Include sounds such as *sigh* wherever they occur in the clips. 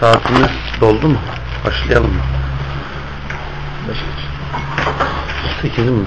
Saatimiz doldu mu? Başlayalım mı? Sekizin mi?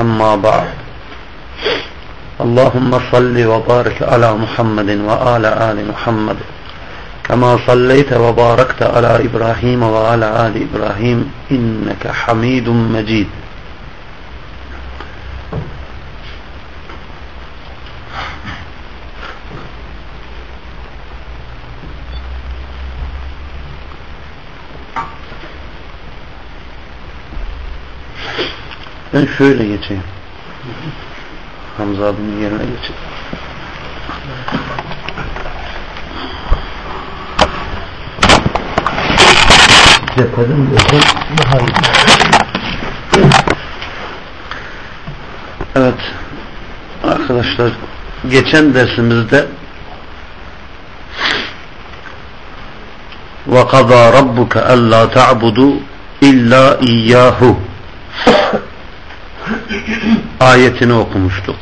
أما بعد. اللهم صل وبارك على محمد وآل آل محمد. كما صليت وباركت على إبراهيم وعلى آل إبراهيم إنك حميد مجيد. Ben şöyle geçeyim. Hamza abinin yerine geçeyim. Cepheden desem daha iyi. Evet. Arkadaşlar geçen dersimizde وَقَضَى رَبُّكَ أَلَّا تَعْبُدُوا إِلَّا إِيَّاهُ *coughs* ayetini okumuştuk.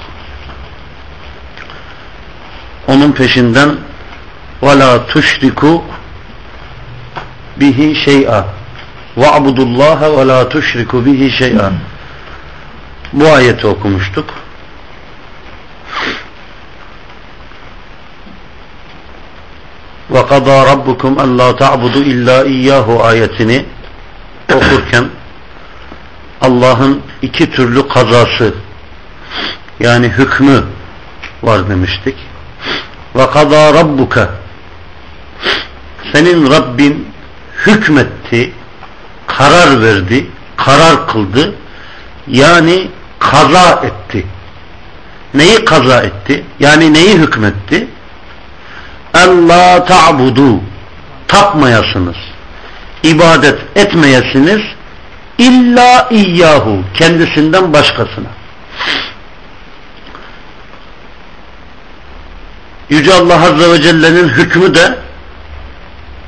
Onun peşinden وَلَا تُشْرِكُوا bihi şey'a وَعْبُدُ ve la تُشْرِكُوا bihi şey'a bu ayeti okumuştuk. وَقَضَى رَبُّكُمْ أَلَّا تَعْبُدُوا إِلَّا إِيَّاهُ ayetini okurken Allah'ın iki türlü kazası yani hükmü var demiştik. Ve kada rabbuka senin Rabbin hükmetti, karar verdi, karar kıldı. Yani kaza etti. Neyi kaza etti? Yani neyi hükmetti? Allah ta'budu tapmayasınız. ibadet etmeyesiniz İlla iyyahu kendisinden başkasına. Yüce Allah Azze ve Celle'nin hükmü de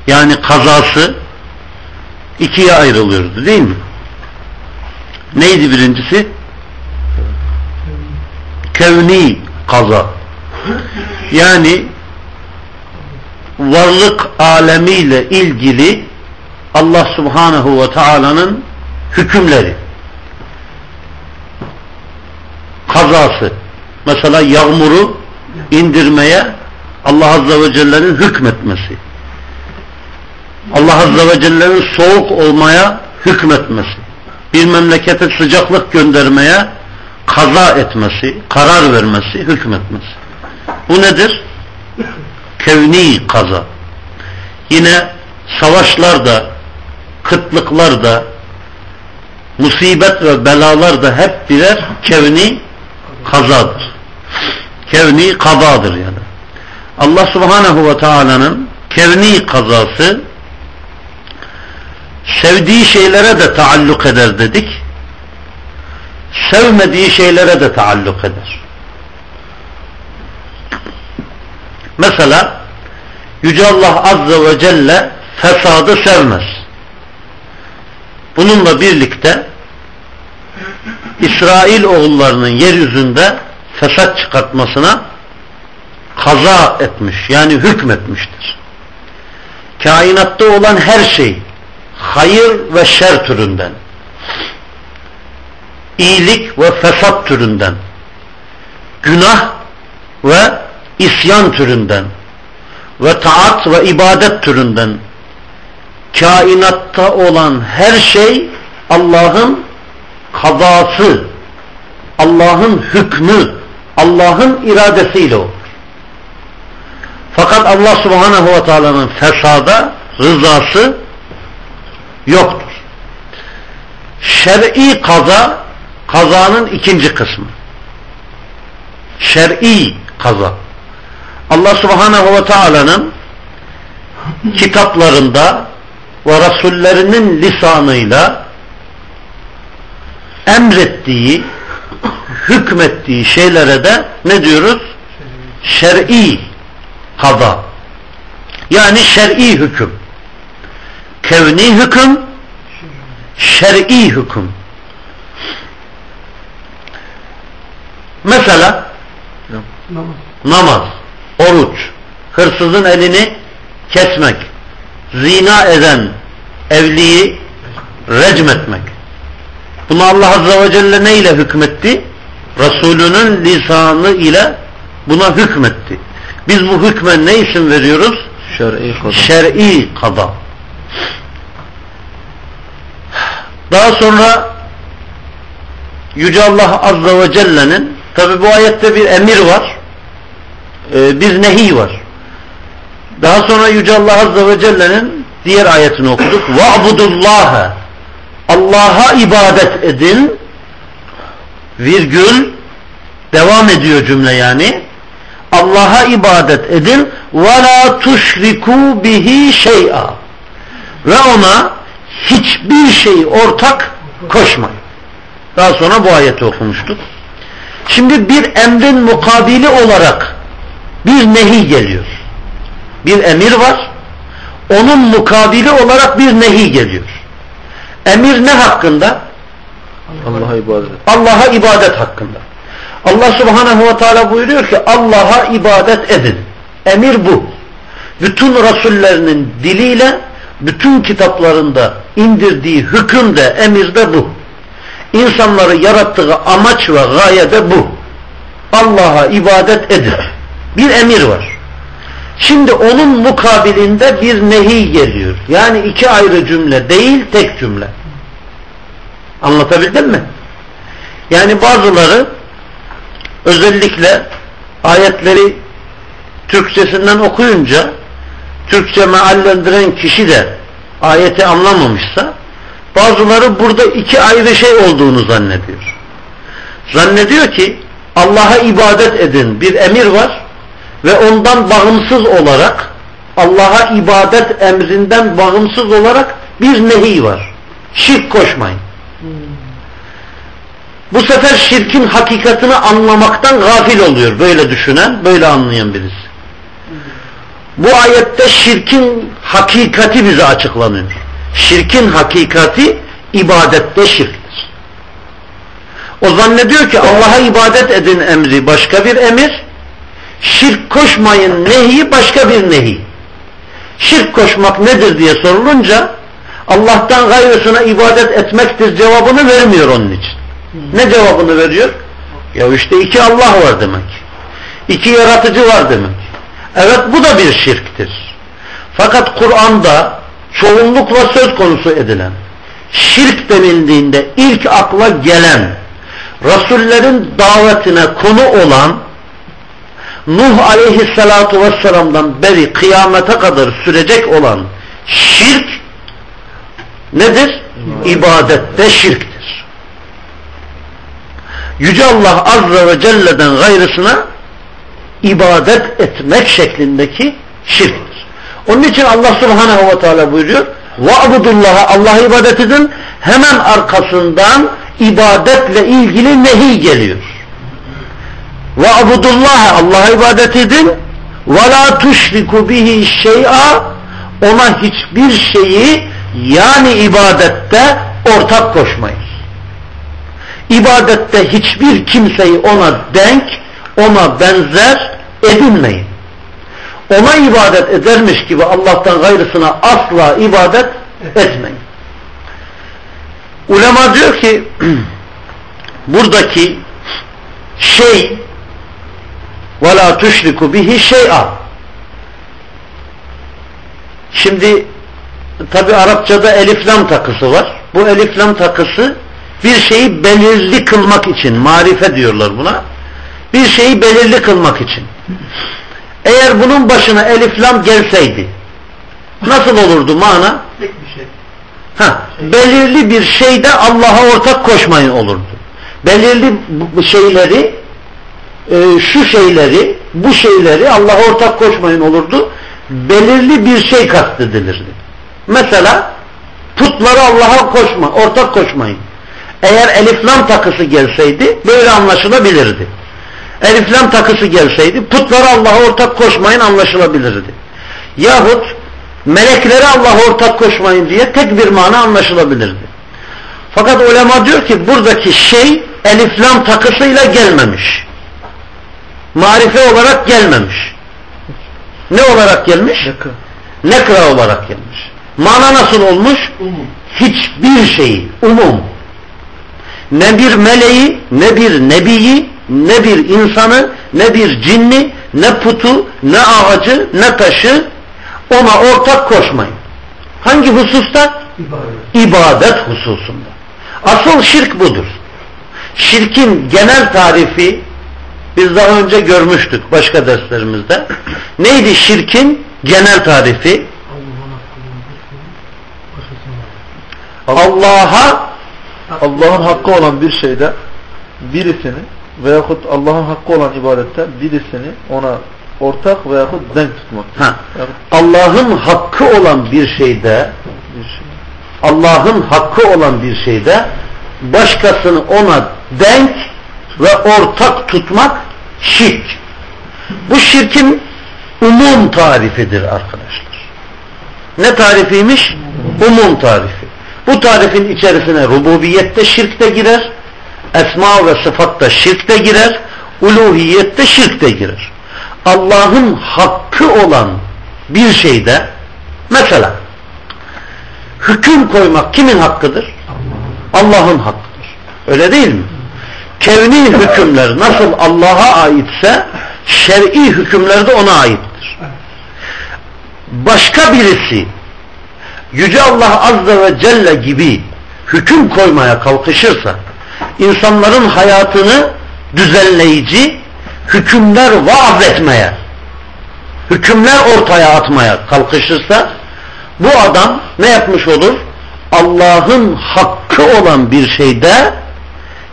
yani kazası ikiye ayrılıyordu değil mi? Neydi birincisi? Kevni kaza. Yani varlık alemiyle ilgili Allah Subhanahu ve Taala'nın hükümleri kazası mesela yağmuru indirmeye Allah Azze ve Celle'nin hükmetmesi Allah Azze ve Celle'nin soğuk olmaya hükmetmesi bir memlekete sıcaklık göndermeye kaza etmesi, karar vermesi, hükmetmesi. Bu nedir? Kevni kaza. Yine savaşlarda, kıtlıklarda, musibet ve belalar da hep birer kevni kazadır. Kevni kazadır yani. Allah subhanehu ve teala'nın kevni kazası sevdiği şeylere de taalluk eder dedik. Sevmediği şeylere de taalluk eder. Mesela Yüce Allah Azze ve Celle fesadı sevmez. Bununla birlikte İsrail oğullarının yeryüzünde fesat çıkartmasına kaza etmiş yani hükmetmiştir. Kainatta olan her şey hayır ve şer türünden iyilik ve fesat türünden günah ve isyan türünden ve taat ve ibadet türünden kainatta olan her şey Allah'ın kazası, Allah'ın hükmü, Allah'ın iradesiyle olur. Fakat Allah subhanehu ve teala'nın fesada rızası yoktur. Şer'i kaza kazanın ikinci kısmı. Şer'i kaza. Allah subhanehu ve teala'nın kitaplarında ve rasullerinin lisanıyla emrettiği, hükmettiği şeylere de ne diyoruz? Şer'i kaza. Yani şer'i hüküm. Kevni hüküm, şer'i hüküm. Mesela namaz. namaz, oruç, hırsızın elini kesmek, zina eden evliyi recm etmek. Bunu Allah Azze ve Celle ne ile hükmetti? Resulünün lisanı ile buna hükmetti. Biz bu hükme ne isim veriyoruz? Şer'i kada. Şer'i kada. Daha sonra Yüce Allah Azze ve Celle'nin tabi bu ayette bir emir var. E, bir nehi var. Daha sonra Yüce Allah Azze ve Celle'nin diğer ayetini okuduk. وَعْبُدُ Allah'a ibadet edin virgül devam ediyor cümle yani Allah'a ibadet edin وَلَا تُشْرِكُوا بِهِ شَيْئًا ve ona hiçbir şey ortak koşmayın. Daha sonra bu ayeti okumuştuk. Şimdi bir emrin mukabili olarak bir nehi geliyor. Bir emir var. Onun mukabili olarak bir nehi geliyor. Emir ne hakkında? Allah'a ibadet. Allah'a ibadet hakkında. Allah subhanehu ve teala buyuruyor ki Allah'a ibadet edin. Emir bu. Bütün rasullerinin diliyle bütün kitaplarında indirdiği hüküm de emir de bu. İnsanları yarattığı amaç ve gaye de bu. Allah'a ibadet edin. Bir emir var. Şimdi onun mukabilinde bir nehi geliyor. Yani iki ayrı cümle değil tek cümle. Anlatabildim mi? Yani bazıları özellikle ayetleri Türkçesinden okuyunca Türkçe meallendiren kişi de ayeti anlamamışsa bazıları burada iki ayrı şey olduğunu zannediyor. Zannediyor ki Allah'a ibadet edin bir emir var ve ondan bağımsız olarak Allah'a ibadet emrinden bağımsız olarak bir nehi var. Şirk koşmayın. Bu sefer şirkin hakikatini anlamaktan gafil oluyor. Böyle düşünen, böyle anlayan birisi. Bu ayette şirkin hakikati bize açıklanıyor. Şirkin hakikati ibadette şirktir. O zannediyor ki Allah'a ibadet edin emri başka bir emir, şirk koşmayın nehi başka bir nehi. Şirk koşmak nedir diye sorulunca Allah'tan gayrısına ibadet etmektir cevabını vermiyor onun için. Ne cevabını veriyor? Ya işte iki Allah var demek. İki yaratıcı var demek. Evet bu da bir şirktir. Fakat Kur'an'da çoğunlukla söz konusu edilen şirk denildiğinde ilk akla gelen Resullerin davetine konu olan Nuh aleyhissalatu vesselam'dan beri kıyamete kadar sürecek olan şirk nedir? İbadette şirktir. Yüce Allah Azze ve Celle'den gayrısına ibadet etmek şeklindeki şirktir. Onun için Allah Subhanahu ve Teala buyuruyor وَعْبُدُ Allah'a ibadet edin hemen arkasından ibadetle ilgili nehi geliyor. Ve abudullah Allah'a ibadet edin ve la tuşriku bihi şey'a ona hiçbir şeyi yani ibadette ortak koşmayın. İbadette hiçbir kimseyi ona denk, ona benzer edinmeyin. Ona ibadet edermiş gibi Allah'tan gayrısına asla ibadet etmeyin. Ulema diyor ki *clears throat* buradaki şey Ve la tuşriku bihi şey'a. Şimdi tabi Arapçada eliflam takısı var. Bu eliflam takısı bir şeyi belirli kılmak için marife diyorlar buna. Bir şeyi belirli kılmak için. Eğer bunun başına eliflam gelseydi nasıl olurdu mana? Tek bir şey. Ha, belirli bir şeyde Allah'a ortak koşmayın olurdu. Belirli şeyleri e, şu şeyleri bu şeyleri Allah'a ortak koşmayın olurdu. Belirli bir şey kastedilirdi. Mesela putları Allah'a koşma, ortak koşmayın. Eğer eliflam takısı gelseydi böyle anlaşılabilirdi. Eliflam takısı gelseydi putları Allah'a ortak koşmayın anlaşılabilirdi. Yahut melekleri Allah'a ortak koşmayın diye tek bir mana anlaşılabilirdi. Fakat ulema diyor ki buradaki şey eliflam takısıyla gelmemiş. Marife olarak gelmemiş. Ne olarak gelmiş? Nekra olarak gelmiş. Mana nasıl olmuş? Umum. Hiçbir şeyi, umum. Ne bir meleği, ne bir nebiyi, ne bir insanı, ne bir cinni, ne putu, ne ağacı, ne taşı ona ortak koşmayın. Hangi hususta? İbadet. İbadet hususunda. Asıl şirk budur. Şirkin genel tarifi biz daha önce görmüştük başka derslerimizde. Neydi şirkin genel tarifi? Allah'a Allah'ın hakkı olan bir şeyde birisini veyahut Allah'ın hakkı olan ibadette birisini ona ortak veyahut denk tutmak. ha, Allah'ın hakkı olan bir şeyde şey. Allah'ın hakkı olan bir şeyde başkasını ona denk ve ortak tutmak şirk. Bu şirkin umum tarifidir arkadaşlar. Ne tarifiymiş? Umum tarifi. Bu tarifin içerisine rububiyette şirk de girer, esma ve sıfatta şirk de girer, uluhiyette şirk de girer. Allah'ın hakkı olan bir şeyde mesela hüküm koymak kimin hakkıdır? Allah'ın hakkıdır. Öyle değil mi? Kevni hükümler nasıl Allah'a aitse şer'i hükümler de ona aittir. Başka birisi Yüce Allah Azze ve Celle gibi hüküm koymaya kalkışırsa insanların hayatını düzenleyici hükümler vaaz etmeye hükümler ortaya atmaya kalkışırsa bu adam ne yapmış olur? Allah'ın hakkı olan bir şeyde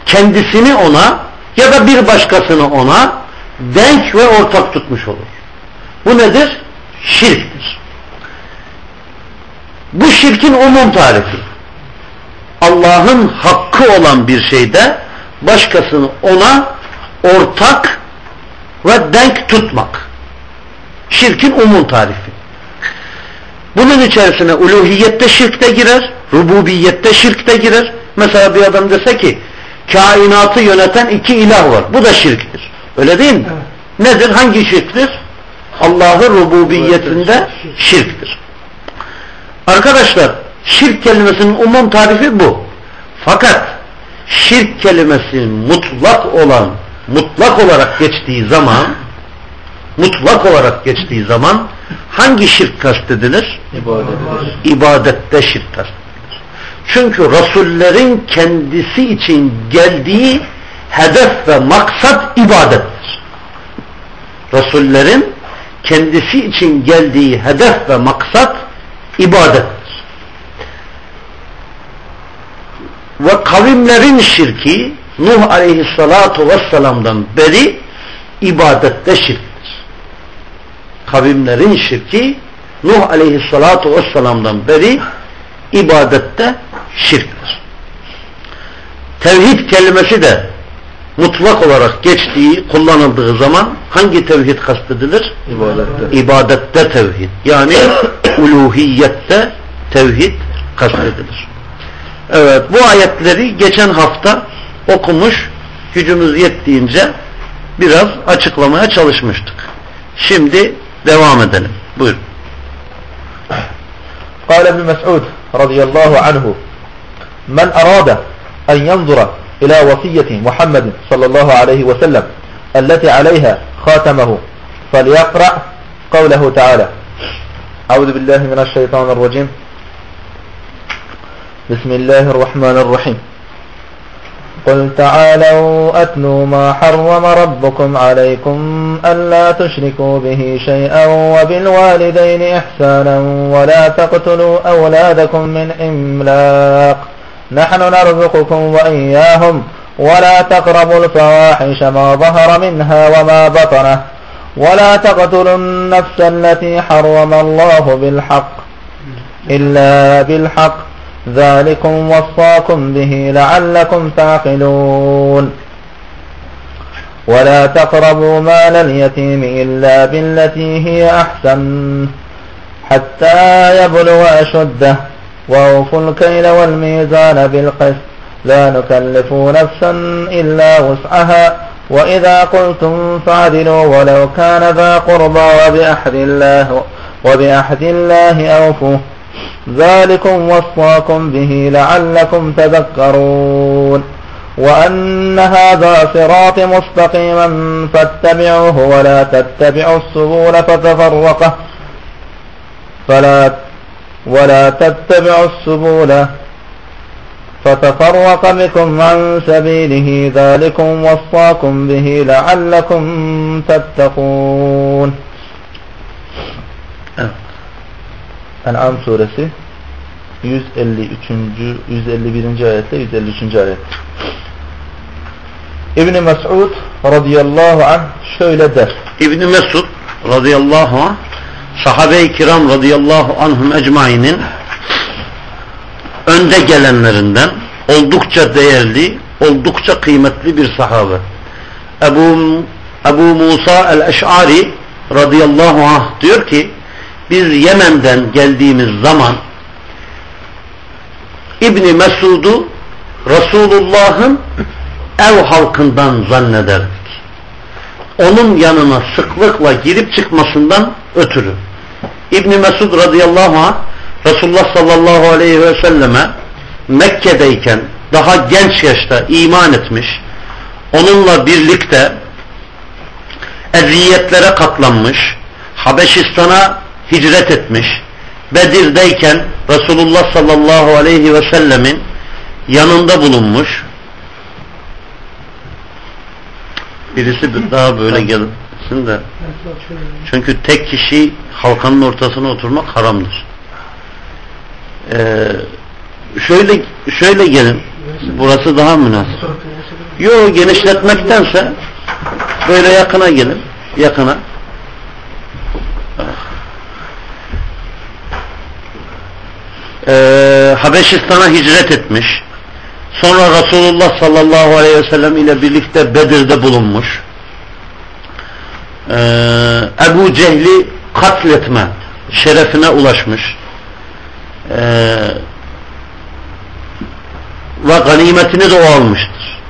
kendisini ona ya da bir başkasını ona denk ve ortak tutmuş olur. Bu nedir? Şirktir. Bu şirkin umum tarifi. Allah'ın hakkı olan bir şeyde başkasını ona ortak ve denk tutmak. Şirkin umum tarifi. Bunun içerisine uluhiyette şirk de girer, rububiyette şirk de girer. Mesela bir adam dese ki kainatı yöneten iki ilah var. Bu da şirktir. Öyle değil mi? Evet. Nedir? Hangi şirktir? Allah'ın rububiyetinde şirktir. Arkadaşlar şirk kelimesinin umum tarifi bu. Fakat şirk kelimesinin mutlak olan mutlak olarak geçtiği zaman mutlak olarak geçtiği zaman hangi şirk kastedilir? ibadet edilir. ibadette şirk kastedilir. Çünkü Resullerin kendisi için geldiği hedef ve maksat ibadettir. Resullerin kendisi için geldiği hedef ve maksat ibadettir. Ve kavimlerin şirki Nuh aleyhissalatu vesselam'dan beri ibadette şirktir. Kavimlerin şirki Nuh aleyhissalatu vesselam'dan beri ibadette şirktir. Tevhid kelimesi de mutlak olarak geçtiği, kullanıldığı zaman hangi tevhid kastedilir? İbadette. İbadette tevhid. Yani *coughs* uluhiyette tevhid kastedilir. Evet bu ayetleri geçen hafta okumuş gücümüz yettiğince biraz açıklamaya çalışmıştık. Şimdi devam edelim. Buyurun. قال ابن مسعود رضي الله عنه من أراد أن ينظر إلى وصية محمد صلى الله عليه وسلم التي عليها خاتمه فليقرأ قوله تعالى. أعوذ بالله من الشيطان الرجيم. بسم الله الرحمن الرحيم. قل تعالوا أتلوا ما حرم ربكم عليكم ألا تشركوا به شيئا وبالوالدين إحسانا ولا تقتلوا أولادكم من إملاق. نحن نرزقكم وإياهم ولا تقربوا الفواحش ما ظهر منها وما بطنه ولا تقتلوا النفس التي حرم الله بالحق إلا بالحق ذلكم وصاكم به لعلكم تعقلون ولا تقربوا مال اليتيم إلا بالتي هي أحسن حتى يبلغ أشده وأوفوا الكيل والميزان بالقسط. لا نكلف نفسا إلا وسعها. وإذا قلتم فعدلوا ولو كان ذا قربى وبأحد الله وبأحد الله أوفوا. ذلكم وصاكم به لعلكم تذكرون. وأن هذا صراط مستقيما فاتبعوه ولا تتبعوا السبول فتفرق فلا ولا تتبعوا السبول فتفرق بكم عن سبيله ذلكم وصاكم به لعلكم تتقون *clears throat* En'am suresi 153. 151. ayetle 153. ayet. İbn Mes'ud radıyallahu anh şöyle der. İbn Mesud radıyallahu anh sahabe-i kiram radıyallahu anhum ecmainin önde gelenlerinden oldukça değerli, oldukça kıymetli bir sahabe. Ebu, Ebu Musa el-Eş'ari radıyallahu anh diyor ki biz Yemen'den geldiğimiz zaman İbni Mesud'u Resulullah'ın ev halkından zannederdik. Onun yanına sıklıkla girip çıkmasından ötürü. İbni Mesud radıyallahu anh Resulullah sallallahu aleyhi ve selleme Mekke'deyken daha genç yaşta iman etmiş, onunla birlikte eziyetlere katlanmış, Habeşistan'a hicret etmiş, Bedir'deyken Resulullah sallallahu aleyhi ve sellemin yanında bulunmuş. Birisi daha böyle gelsin de. Çünkü tek kişi halkanın ortasına oturmak haramdır. Ee, şöyle şöyle gelin. Burası daha münasip. Yo genişletmektense böyle yakına gelin. Yakına. Ee, Habeşistan'a hicret etmiş. Sonra Resulullah sallallahu aleyhi ve sellem ile birlikte Bedir'de bulunmuş. Ee, Ebu Cehli katletme şerefine ulaşmış. Ee, ve ganimetini de o almıştır.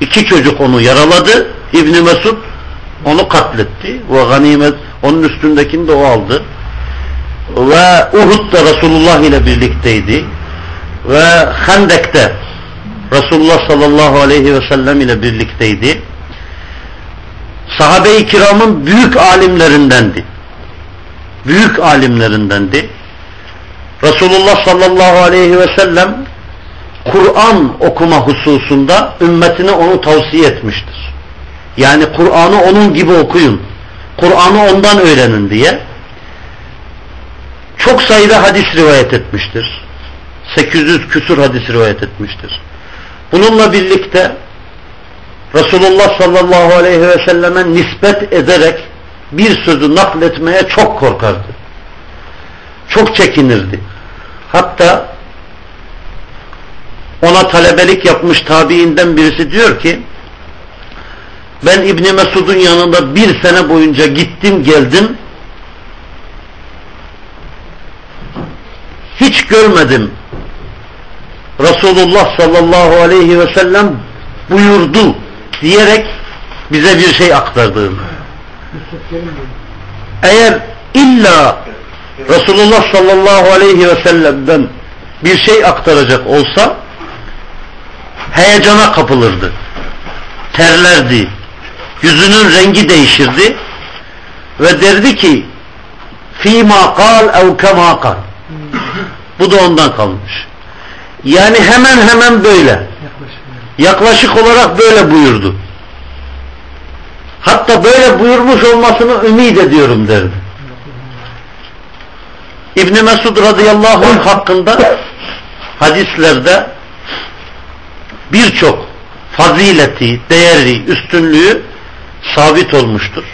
İki çocuk onu yaraladı. İbni Mesud onu katletti. Ve ganimet onun üstündekini de o aldı. Ve Uhud'da Resulullah ile birlikteydi. Ve Hendek'te Resulullah sallallahu aleyhi ve sellem ile birlikteydi. Sahabe-i kiramın büyük alimlerindendi. Büyük alimlerindendi. Resulullah sallallahu aleyhi ve sellem Kur'an okuma hususunda ümmetine onu tavsiye etmiştir. Yani Kur'an'ı onun gibi okuyun. Kur'an'ı ondan öğrenin diye. Çok sayıda hadis rivayet etmiştir. 800 küsur hadis rivayet etmiştir. Bununla birlikte Resulullah sallallahu aleyhi ve selleme nispet ederek bir sözü nakletmeye çok korkardı. Çok çekinirdi. Hatta ona talebelik yapmış tabiinden birisi diyor ki ben İbni Mesud'un yanında bir sene boyunca gittim geldim hiç görmedim Resulullah sallallahu aleyhi ve sellem buyurdu diyerek bize bir şey aktardığını. Eğer illa Resulullah sallallahu aleyhi ve sellem'den bir şey aktaracak olsa heyecana kapılırdı. Terlerdi. yüzünün rengi değişirdi ve derdi ki fîmâ kal ev kemâ kal bu da ondan kalmış yani hemen hemen böyle yaklaşık olarak böyle buyurdu hatta böyle buyurmuş olmasını ümit ediyorum derdi İbn Mesud radıyallahu anh hakkında hadislerde birçok fazileti, değeri, üstünlüğü sabit olmuştur.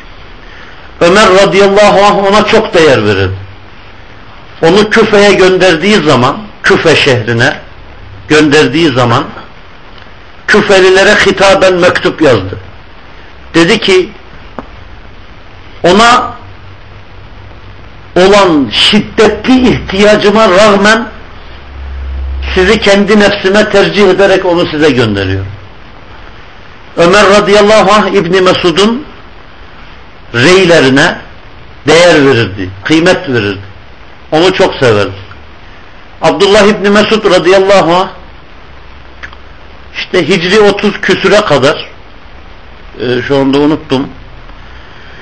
Ömer radıyallahu anh ona çok değer verir. Onu Küfe'ye gönderdiği zaman, Küfe şehrine gönderdiği zaman Küfelilere hitaben mektup yazdı. Dedi ki ona olan şiddetli ihtiyacıma rağmen sizi kendi nefsime tercih ederek onu size gönderiyorum. Ömer radıyallahu anh İbni Mesud'un reylerine değer verirdi, kıymet verirdi. Onu çok severdi. Abdullah İbni Mesud radıyallahu anh işte Hicri 30 küsüre kadar e, şu anda unuttum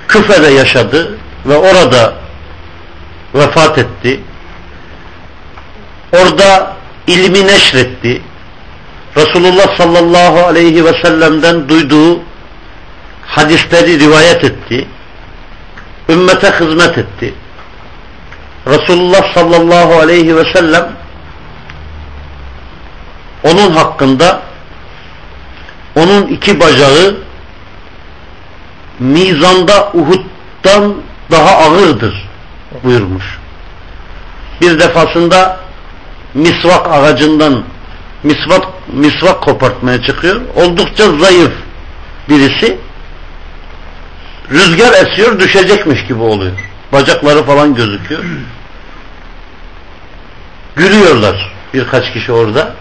Küfe'de yaşadı ve orada vefat etti. Orada ilmi neşretti. Resulullah sallallahu aleyhi ve sellem'den duyduğu hadisleri rivayet etti. Ümmete hizmet etti. Resulullah sallallahu aleyhi ve sellem onun hakkında onun iki bacağı mizanda Uhud'dan daha ağırdır buyurmuş. Bir defasında misvak ağacından misvak, misvak kopartmaya çıkıyor. Oldukça zayıf birisi rüzgar esiyor düşecekmiş gibi oluyor. Bacakları falan gözüküyor. Gülüyorlar birkaç kişi orada.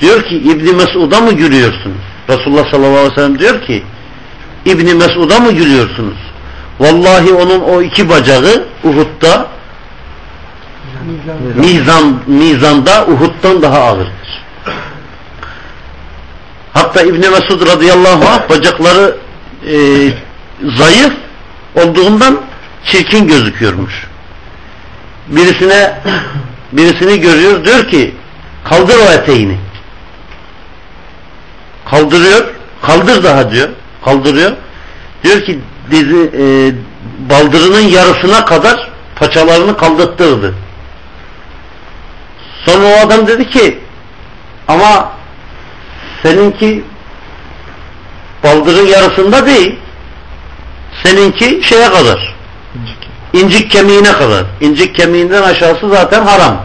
Diyor ki İbni Mesud'a mı gülüyorsunuz? Resulullah sallallahu aleyhi ve sellem diyor ki İbni Mesud'a mı gülüyorsunuz? Vallahi onun o iki bacağı Uhud'da mizan, mizanda Uhud'dan daha ağırdır. Hatta İbni Mesud radıyallahu anh bacakları e, zayıf olduğundan çirkin gözüküyormuş. Birisine birisini görüyor diyor ki kaldır o eteğini. Kaldırıyor. Kaldır daha diyor. Kaldırıyor. Diyor ki dizi, e, baldırının yarısına kadar paçalarını kaldırttırdı. Sonra o adam dedi ki ama seninki baldırın yarısında değil seninki şeye kadar incik kemiğine kadar incik kemiğinden aşağısı zaten haram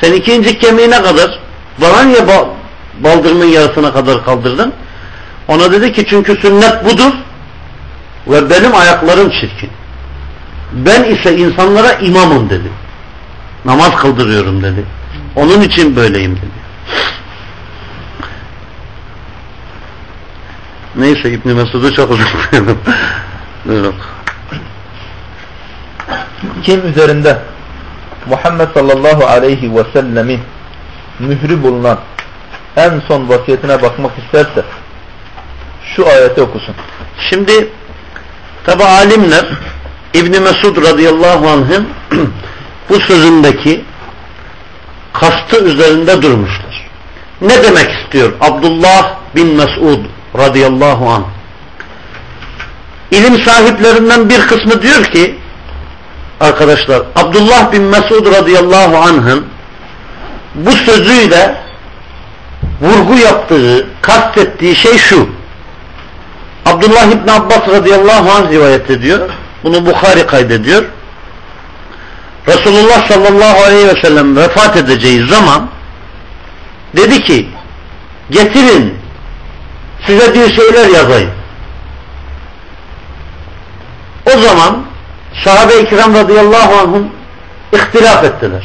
seninki incik kemiğine kadar bana niye baldırımın yarısına kadar kaldırdın ona dedi ki çünkü sünnet budur ve benim ayaklarım çirkin. Ben ise insanlara imamım dedi. Namaz kıldırıyorum dedi. Onun için böyleyim dedi. Neyse İbn Mesud'u çok uzatmayalım. *laughs* Kim üzerinde Muhammed sallallahu aleyhi ve sellemin mührü bulunan en son vasiyetine bakmak isterse şu ayeti okusun. Şimdi tabi alimler İbn Mesud radıyallahu anh'ın *clears throat* bu sözündeki kastı üzerinde durmuşlar. Ne demek istiyor Abdullah bin Mesud radıyallahu anh? İlim sahiplerinden bir kısmı diyor ki arkadaşlar Abdullah bin Mesud radıyallahu anh'ın bu sözüyle vurgu yaptığı, kastettiği şey şu. Abdullah İbni Abbas radıyallahu anh rivayet ediyor. Bunu Bukhari kaydediyor. Resulullah sallallahu aleyhi ve sellem vefat edeceği zaman dedi ki getirin size bir şeyler yazayım. O zaman sahabe-i kiram radıyallahu anhum ihtilaf ettiler.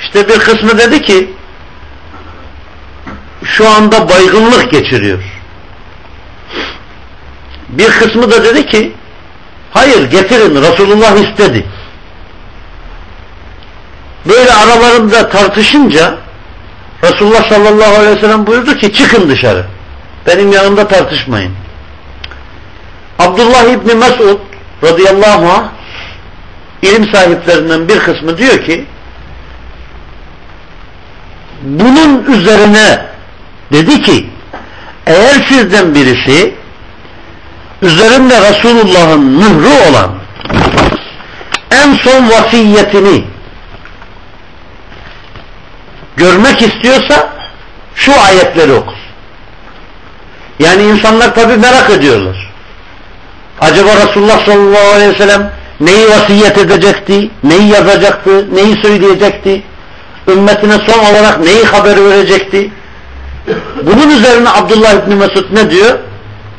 İşte bir kısmı dedi ki şu anda baygınlık geçiriyor. Bir kısmı da dedi ki hayır getirin Resulullah istedi. Böyle aralarında tartışınca Resulullah sallallahu aleyhi ve sellem buyurdu ki çıkın dışarı. Benim yanımda tartışmayın. Abdullah İbni Mesud radıyallahu anh ilim sahiplerinden bir kısmı diyor ki bunun üzerine dedi ki eğer sizden birisi üzerinde Resulullah'ın mührü olan en son vasiyetini görmek istiyorsa şu ayetleri okur. Yani insanlar tabi merak ediyorlar. Acaba Resulullah sallallahu aleyhi ve sellem neyi vasiyet edecekti, neyi yazacaktı, neyi söyleyecekti, ümmetine son olarak neyi haber verecekti? Bunun üzerine Abdullah İbni Mesud ne diyor?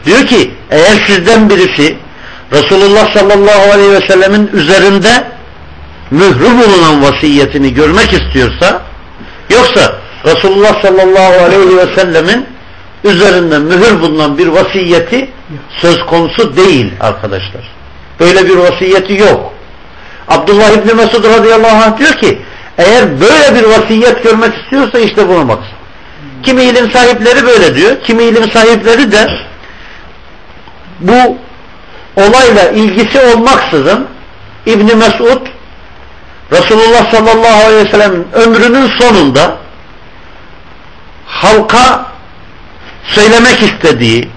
Diyor ki eğer sizden birisi Resulullah sallallahu aleyhi ve sellemin üzerinde mührü bulunan vasiyetini görmek istiyorsa yoksa Resulullah sallallahu aleyhi ve sellemin üzerinde mühür bulunan bir vasiyeti söz konusu değil arkadaşlar. Böyle bir vasiyeti yok. Abdullah İbni Mesud radıyallahu anh diyor ki eğer böyle bir vasiyet görmek istiyorsa işte buna baksın. Kimi ilim sahipleri böyle diyor. Kimi ilim sahipleri de bu olayla ilgisi olmaksızın İbni Mesud Resulullah sallallahu aleyhi ve sellem'in ömrünün sonunda halka söylemek istediği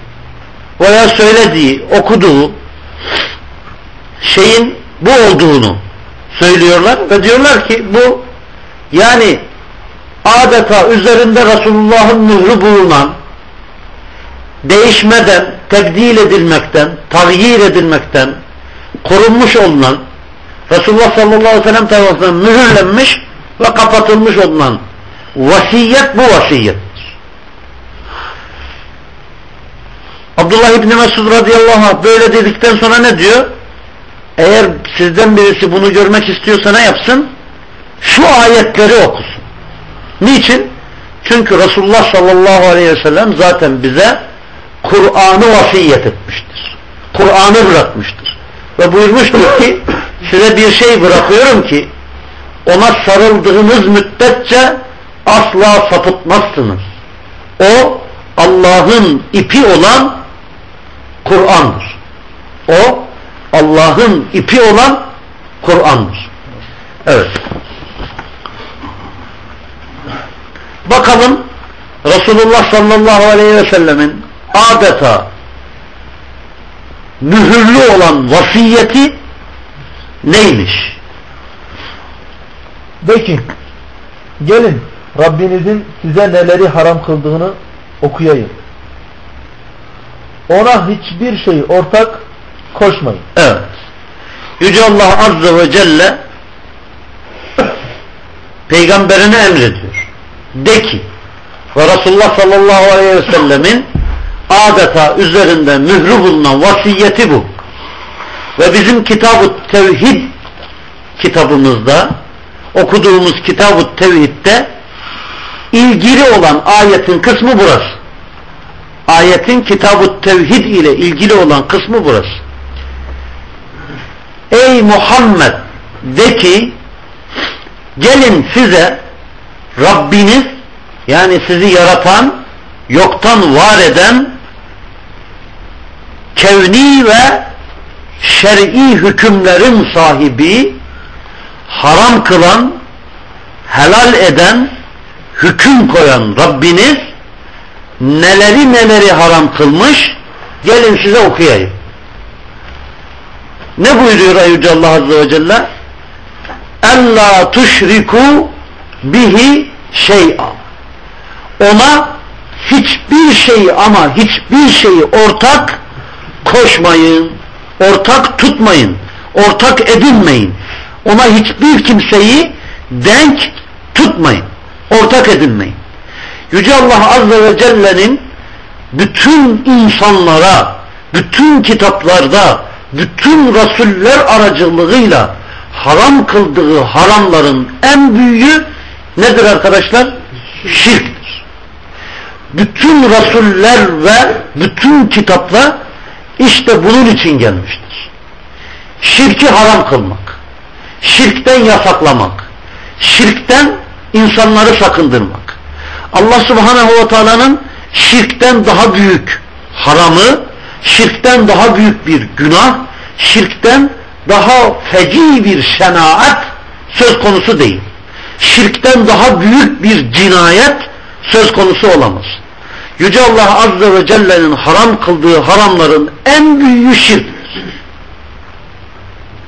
veya söylediği, okuduğu şeyin bu olduğunu söylüyorlar ve diyorlar ki bu yani adeta üzerinde Resulullah'ın mührü bulunan değişmeden, tebdil edilmekten, tagyir edilmekten korunmuş olunan Resulullah sallallahu aleyhi ve sellem tarafından mühürlenmiş ve kapatılmış olunan vasiyet bu vasiyettir. Abdullah İbni Mesud radıyallahu anh böyle dedikten sonra ne diyor? Eğer sizden birisi bunu görmek istiyorsa ne yapsın? Şu ayetleri okusun. Niçin? Çünkü Resulullah sallallahu aleyhi ve sellem zaten bize Kur'an'ı vasiyet etmiştir. Kur'an'ı bırakmıştır. Ve buyurmuştur ki size bir şey bırakıyorum ki ona sarıldığınız müddetçe asla sapıtmazsınız. O Allah'ın ipi olan Kur'an'dır. O Allah'ın ipi olan Kur'an'dır. Evet. Bakalım Resulullah sallallahu aleyhi ve sellemin adeta mühürlü olan vasiyeti neymiş? De ki gelin Rabbinizin size neleri haram kıldığını okuyayım. Ona hiçbir şey ortak koşmayın. Evet. Yüce Allah Azze ve Celle peygamberine emrediyor. De ki ve Resulullah sallallahu aleyhi ve sellemin adeta üzerinde mührü bulunan vasiyeti bu. Ve bizim kitab-ı tevhid kitabımızda okuduğumuz kitab-ı tevhidde ilgili olan ayetin kısmı burası. Ayetin kitab-ı tevhid ile ilgili olan kısmı burası. Ey Muhammed de ki gelin size Rabbiniz yani sizi yaratan yoktan var eden kevni ve şer'i hükümlerin sahibi haram kılan helal eden hüküm koyan Rabbiniz neleri neleri haram kılmış gelin size okuyayım. Ne buyuruyor Yüce Allah Azze ve Celle? Ella tuşriku bihi şey'a. Ona hiçbir şey ama hiçbir şeyi ortak koşmayın, ortak tutmayın, ortak edinmeyin. Ona hiçbir kimseyi denk tutmayın, ortak edinmeyin. Yüce Allah Azze ve Celle'nin bütün insanlara, bütün kitaplarda, bütün rasuller aracılığıyla haram kıldığı haramların en büyüğü nedir arkadaşlar? Şirktir. Bütün rasuller ve bütün kitaplar işte bunun için gelmiştir. Şirki haram kılmak, şirkten yasaklamak, şirkten insanları sakındırmak. Allah subhanehu ve teala'nın şirkten daha büyük haramı, şirkten daha büyük bir günah, şirkten daha feci bir şenaat söz konusu değil. Şirkten daha büyük bir cinayet söz konusu olamaz. Yüce Allah Azze ve Celle'nin haram kıldığı haramların en büyüğü şirktir.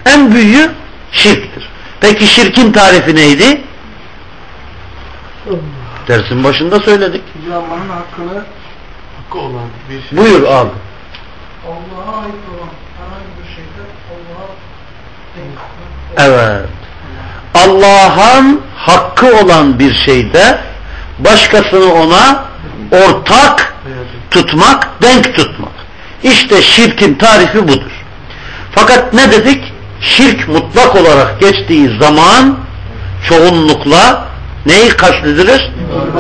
En büyüğü şirktir. Peki şirkin tarifi neydi? Dersin başında söyledik. Yüce Allah'ın hakkını Hakkı olan bir şey. Buyur abi. Allah'a ait olan herhangi bir şeyde Allah'a Evet. Allah'ın hakkı olan bir şeyde başkasını ona ortak tutmak, denk tutmak. İşte şirkin tarifi budur. Fakat ne dedik? Şirk mutlak olarak geçtiği zaman çoğunlukla neyi kastedilir?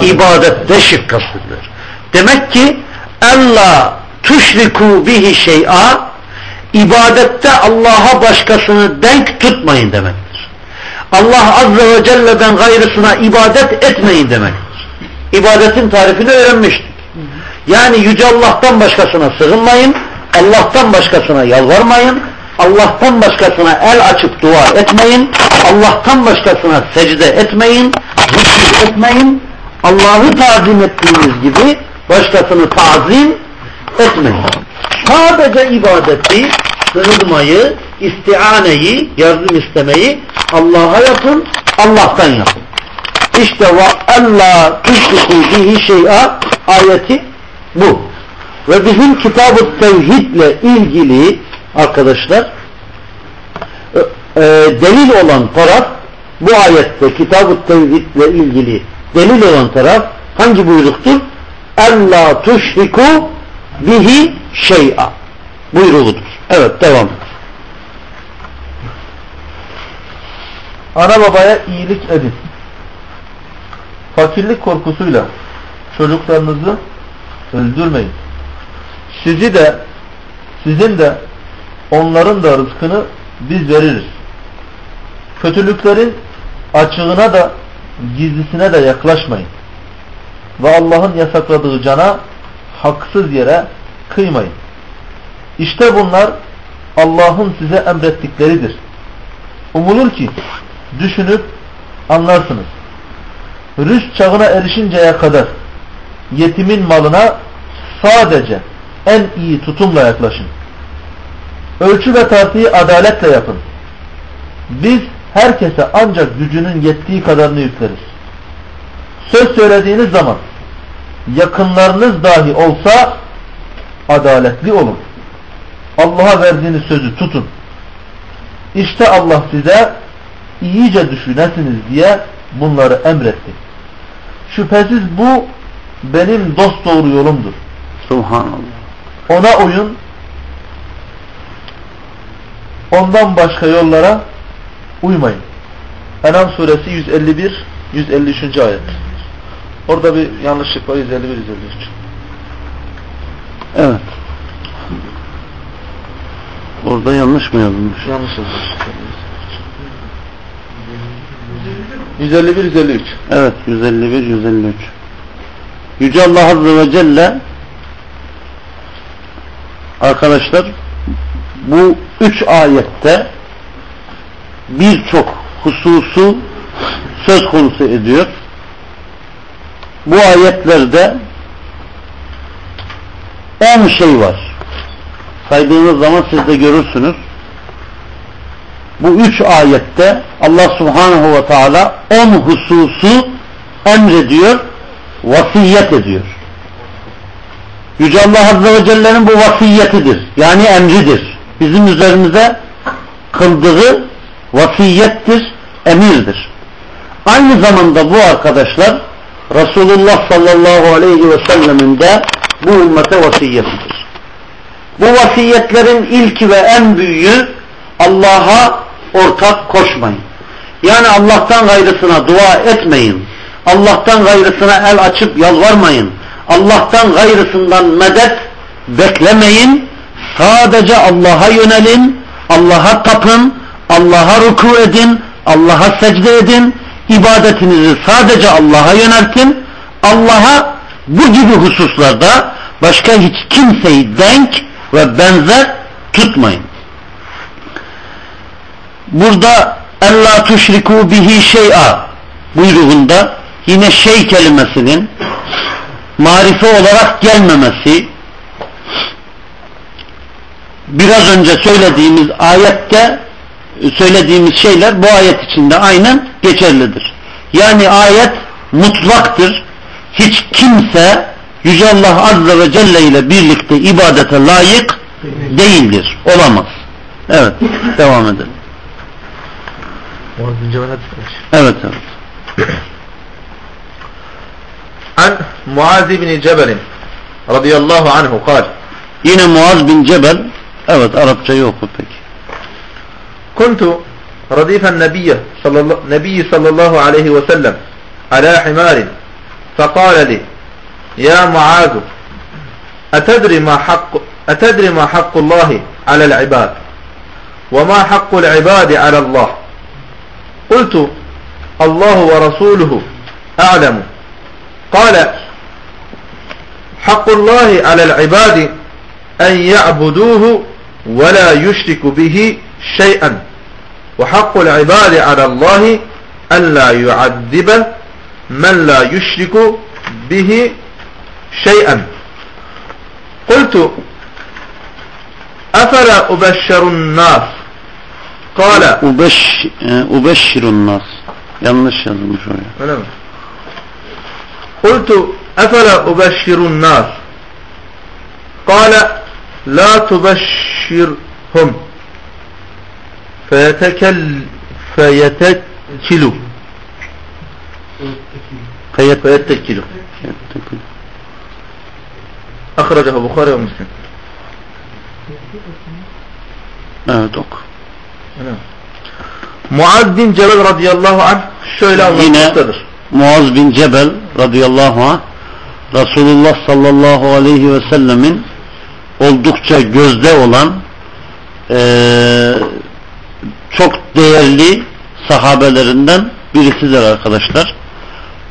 İbadette şirk kastedilir. Demek ki Allah tuşriku bihi şey'a ibadette Allah'a başkasını denk tutmayın demektir. Allah Azze ve Celle'den gayrısına ibadet etmeyin demektir. İbadetin tarifini öğrenmiştik. Yani Yüce Allah'tan başkasına sığınmayın, Allah'tan başkasına yalvarmayın, Allah'tan başkasına el açıp dua etmeyin, Allah'tan başkasına secde etmeyin, zikir etmeyin, Allah'ı tazim ettiğiniz gibi başkasını tazim etmeyin. Sadece ibadeti, sığınmayı, istianeyi, yardım istemeyi Allah'a yapın, Allah'tan yapın. İşte ve Allah tüşriku bihi şey'a ayeti bu. Ve bizim kitab-ı tevhidle ilgili arkadaşlar e, e, delil olan taraf bu ayette kitab-ı tevhidle ilgili delil olan taraf hangi buyruktur? Allah tuşriku bihi şey'a buyruğudur. Evet devam. Ana babaya iyilik edin. Fakirlik korkusuyla çocuklarınızı öldürmeyin. Sizi de sizin de onların da rızkını biz veririz. Kötülüklerin açığına da gizlisine de yaklaşmayın. Ve Allah'ın yasakladığı cana haksız yere kıymayın. İşte bunlar Allah'ın size emrettikleridir. Umulur ki düşünüp anlarsınız. Rüst çağına erişinceye kadar yetimin malına sadece en iyi tutumla yaklaşın. Ölçü ve tartıyı adaletle yapın. Biz herkese ancak gücünün yettiği kadarını yükleriz. Söz söylediğiniz zaman yakınlarınız dahi olsa adaletli olun. Allah'a verdiğiniz sözü tutun. İşte Allah size iyice düşünesiniz diye bunları emretti. Şüphesiz bu benim dost doğru yolumdur. Subhanallah. Ona uyun. Ondan başka yollara uymayın. Enam suresi 151 153. ayet. Orada bir yanlışlık var 151 153. Evet. Orada yanlış mı yazılmış? Yanlış yazılmış. 151 153. Evet 151 153. Yüce Allah Azze ve Celle arkadaşlar bu üç ayette birçok hususu söz konusu ediyor. Bu ayetlerde on şey var. Saydığınız zaman siz de görürsünüz. Bu üç ayette Allah Subhanahu ve Teala on hususu emrediyor, vasiyet ediyor. Yüce Allah Azze ve Celle'nin bu vasiyetidir. Yani emridir. Bizim üzerimize kıldığı vasiyettir, emirdir. Aynı zamanda bu arkadaşlar Resulullah sallallahu aleyhi ve sellemin de bu ümmete vasiyetidir. Bu vasiyetlerin ilki ve en büyüğü Allah'a ortak koşmayın. Yani Allah'tan gayrısına dua etmeyin. Allah'tan gayrısına el açıp yalvarmayın. Allah'tan gayrısından medet beklemeyin. Sadece Allah'a yönelin. Allah'a tapın. Allah'a ruku edin. Allah'a secde edin. İbadetinizi sadece Allah'a yöneltin. Allah'a bu gibi hususlarda başka hiç kimseyi denk ve benzer tutmayın. Burada Allah tuşriku bihi şey'a buyruğunda yine şey kelimesinin marife olarak gelmemesi biraz önce söylediğimiz ayette söylediğimiz şeyler bu ayet içinde aynen geçerlidir. Yani ayet mutlaktır. Hiç kimse Yüce Allah Azze ve Celle ile birlikte ibadete layık değildir. Olamaz. Evet. Devam edelim. Evet evet. An Muaz bin Cebel radıyallahu anhu kal. Yine Muaz bin Cebel evet Arapçayı oku peki. كنت رديف النبي صلى الله, نبي صلى الله عليه وسلم على حمار فقال لي يا معاذ أتدري ما حق أتدري ما حق الله على العباد؟ وما حق العباد على الله؟ قلت الله ورسوله أعلم. قال حق الله على العباد أن يعبدوه ولا يشرك به شيئا. وحق العباد على الله ألا يعذب من لا يشرك به شيئا. قلت أفلا أبشر الناس؟ قال أبشر, أبشر الناس. يلنش شوية قلت أفلا أبشر الناس؟ قال لا تبشرهم. فيتكل فيتكل. فيتكل. فيتكل. Akhracahu Bukhari ve Müslim. Evet ok. Evet. Muaz bin Cebel radıyallahu anh şöyle anlatmaktadır. Muaz bin Cebel radıyallahu anh Resulullah sallallahu aleyhi ve sellemin oldukça gözde olan e, çok değerli sahabelerinden birisidir arkadaşlar.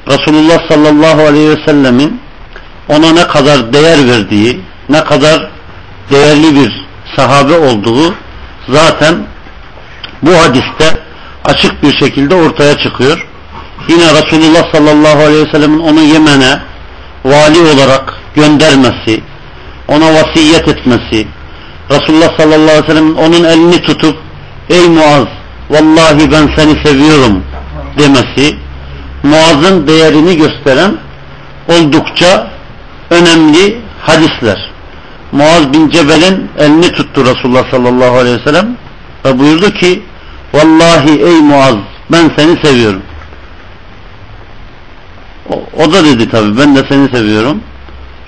Resulullah sallallahu aleyhi ve sellemin ona ne kadar değer verdiği, ne kadar değerli bir sahabe olduğu zaten bu hadiste açık bir şekilde ortaya çıkıyor. Yine Resulullah sallallahu aleyhi ve sellemin onu Yemen'e vali olarak göndermesi, ona vasiyet etmesi, Resulullah sallallahu aleyhi ve sellemin onun elini tutup ey Muaz vallahi ben seni seviyorum demesi Muaz'ın değerini gösteren oldukça önemli hadisler. Muaz bin Cebel'in elini tuttu Resulullah sallallahu aleyhi ve sellem ve buyurdu ki vallahi ey Muaz ben seni seviyorum. O, o da dedi tabi ben de seni seviyorum.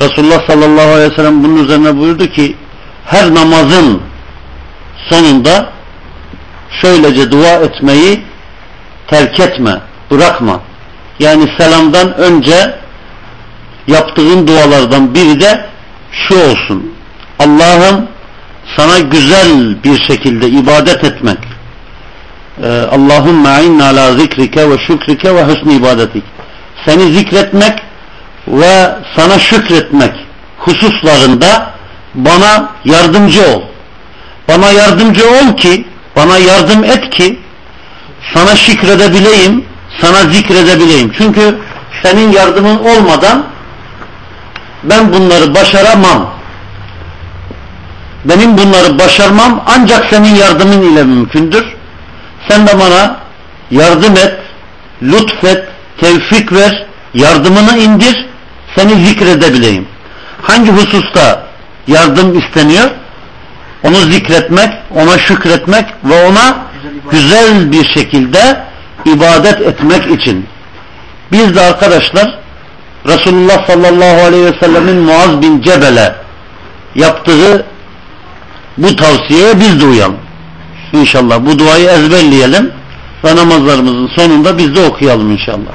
Resulullah sallallahu aleyhi ve sellem bunun üzerine buyurdu ki her namazın sonunda şöylece dua etmeyi terk etme, bırakma. Yani selamdan önce yaptığın dualardan biri de şu olsun. Allah'ım sana güzel bir şekilde ibadet etmek. Ee, Allahümme inna ala zikrike ve şükrike ve husni ibadetik. Seni zikretmek ve sana şükretmek hususlarında bana yardımcı ol. Bana yardımcı ol ki, bana yardım et ki sana şükredebileyim, sana zikredebileyim. Çünkü senin yardımın olmadan ben bunları başaramam. Benim bunları başarmam ancak senin yardımın ile mümkündür. Sen de bana yardım et, lütfet, tevfik ver, yardımını indir, seni zikredebileyim. Hangi hususta yardım isteniyor? Onu zikretmek, ona şükretmek ve ona güzel bir şekilde ibadet etmek için. Biz de arkadaşlar Resulullah sallallahu aleyhi ve sellemin Muaz bin Cebel'e yaptığı bu tavsiyeye biz de uyalım. İnşallah bu duayı ezberleyelim ve namazlarımızın sonunda biz de okuyalım inşallah.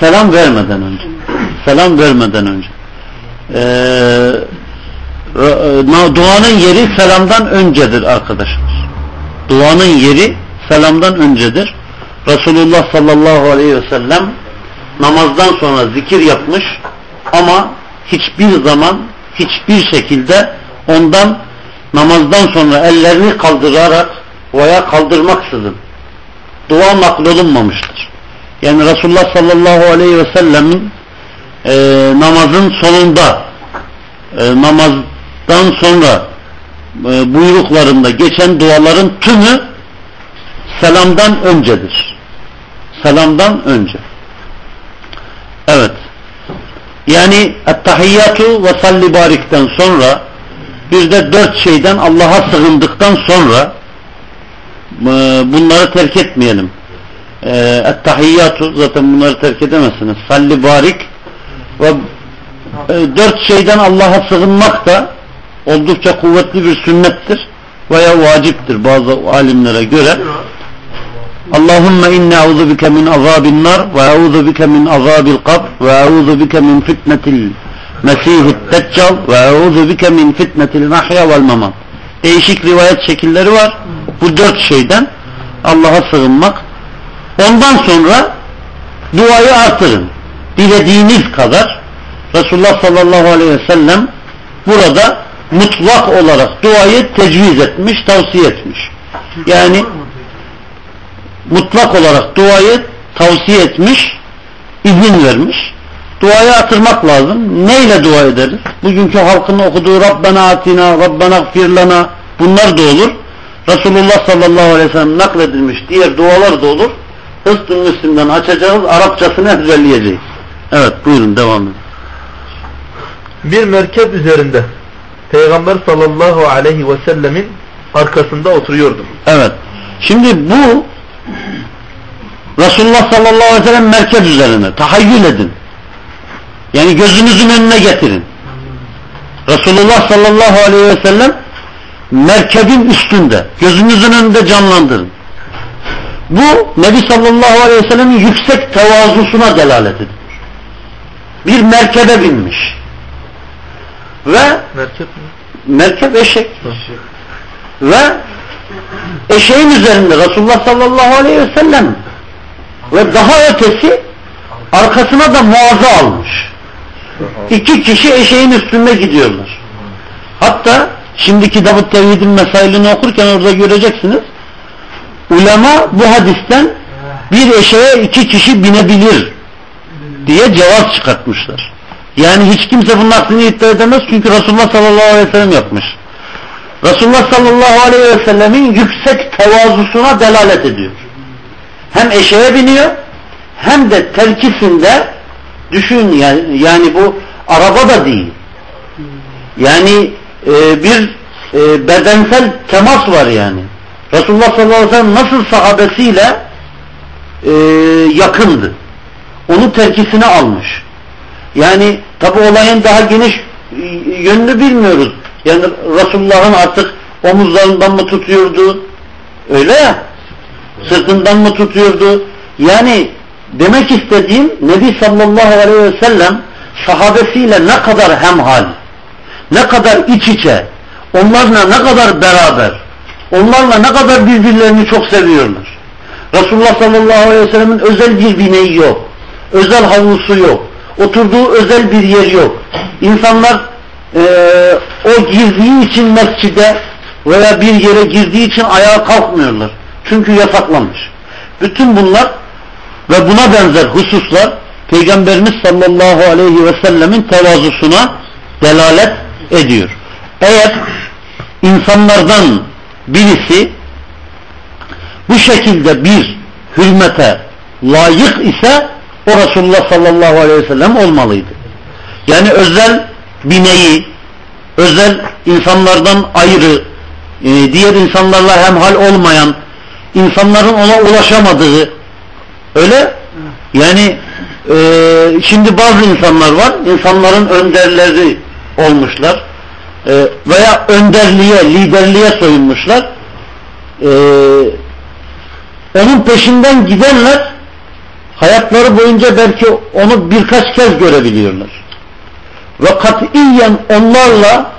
Selam vermeden önce. Selam vermeden önce. Ee, duanın yeri selamdan öncedir arkadaşlar. Duanın yeri selamdan öncedir. Resulullah sallallahu aleyhi ve sellem namazdan sonra zikir yapmış ama hiçbir zaman hiçbir şekilde ondan namazdan sonra ellerini kaldırarak veya kaldırmaksızın dua naklolunmamıştır. Yani Resulullah sallallahu aleyhi ve sellemin e, namazın sonunda e, namazdan sonra e, buyruklarında geçen duaların tümü selamdan öncedir. Selamdan önce. Yani ettahiyyatu ve salli barikten sonra bir de dört şeyden Allah'a sığındıktan sonra e, bunları terk etmeyelim. Ettahiyyatu zaten bunları terk edemezsiniz. Salli barik ve e, dört şeyden Allah'a sığınmak da oldukça kuvvetli bir sünnettir veya vaciptir bazı alimlere göre. Allahümme inni auzu bike min azabin nar ve auzu bike min azabil kabr ve auzu bike min fitnetil mesihid deccal ve auzu bike min fitnetil nahya vel mamat. Değişik rivayet şekilleri var. Bu dört şeyden Allah'a sığınmak. Ondan sonra duayı artırın. Dilediğiniz kadar Resulullah sallallahu aleyhi ve sellem burada mutlak olarak duayı tecviz etmiş, tavsiye etmiş. Yani mutlak olarak duayı tavsiye etmiş, izin vermiş. Duayı atırmak lazım. Neyle dua ederiz? Bugünkü halkın okuduğu Rabbena atina, Rabbena gfirlana bunlar da olur. Resulullah sallallahu aleyhi ve sellem nakledilmiş diğer dualar da olur. Hıstın Müslim'den açacağız, Arapçasını ezberleyeceğiz. Evet buyurun devam edin. Bir merkep üzerinde Peygamber sallallahu aleyhi ve sellemin arkasında oturuyordum. Evet. Şimdi bu Resulullah sallallahu aleyhi ve sellem merkez üzerine tahayyül edin. Yani gözünüzün önüne getirin. Resulullah sallallahu aleyhi ve sellem merkebin üstünde. Gözünüzün önünde canlandırın. Bu Nebi sallallahu aleyhi ve sellemin yüksek tevazusuna delalet ediyor. Bir merkebe binmiş. Ve Merkep mi? merkep eşek. Ve eşeğin üzerinde Resulullah sallallahu aleyhi ve sellem ve daha ötesi arkasına da muazı almış. İki kişi eşeğin üstünde gidiyorlar. Hatta şimdi Kitab-ı Tevhid'in mesailini okurken orada göreceksiniz. Ulema bu hadisten bir eşeğe iki kişi binebilir diye cevap çıkartmışlar. Yani hiç kimse bunun aksini iddia edemez çünkü Resulullah sallallahu aleyhi ve sellem yapmış. Resulullah sallallahu aleyhi ve sellemin yüksek tevazusuna delalet ediyor. Hem eşeğe biniyor hem de terkisinde düşün yani, yani bu araba da değil. Yani e, bir e, bedensel temas var yani. Resulullah sallallahu aleyhi ve sellem nasıl sahabesiyle e, yakındı. Onu terkisine almış. Yani tabi olayın daha geniş yönünü bilmiyoruz. Yani Resulullah'ın artık omuzlarından mı tutuyordu? Öyle ya. Sırtından mı tutuyordu? Yani demek istediğim Nebi sallallahu aleyhi ve sellem sahabesiyle ne kadar hemhal, ne kadar iç içe, onlarla ne kadar beraber, onlarla ne kadar birbirlerini çok seviyorlar. Resulullah sallallahu aleyhi ve sellemin özel bir bineği yok. Özel havlusu yok. Oturduğu özel bir yer yok. İnsanlar e, o girdiği için mescide veya bir yere girdiği için ayağa kalkmıyorlar. Çünkü yasaklanmış. Bütün bunlar ve buna benzer hususlar Peygamberimiz sallallahu aleyhi ve sellemin tevazusuna delalet ediyor. Eğer insanlardan birisi bu şekilde bir hürmete layık ise o Resulullah sallallahu aleyhi ve sellem olmalıydı. Yani özel bineği, özel insanlardan ayrı, e, diğer insanlarla hemhal olmayan, insanların ona ulaşamadığı, öyle yani e, şimdi bazı insanlar var, insanların önderleri olmuşlar e, veya önderliğe, liderliğe soyunmuşlar. E, onun peşinden gidenler hayatları boyunca belki onu birkaç kez görebiliyorlar. Ve katiyen onlarla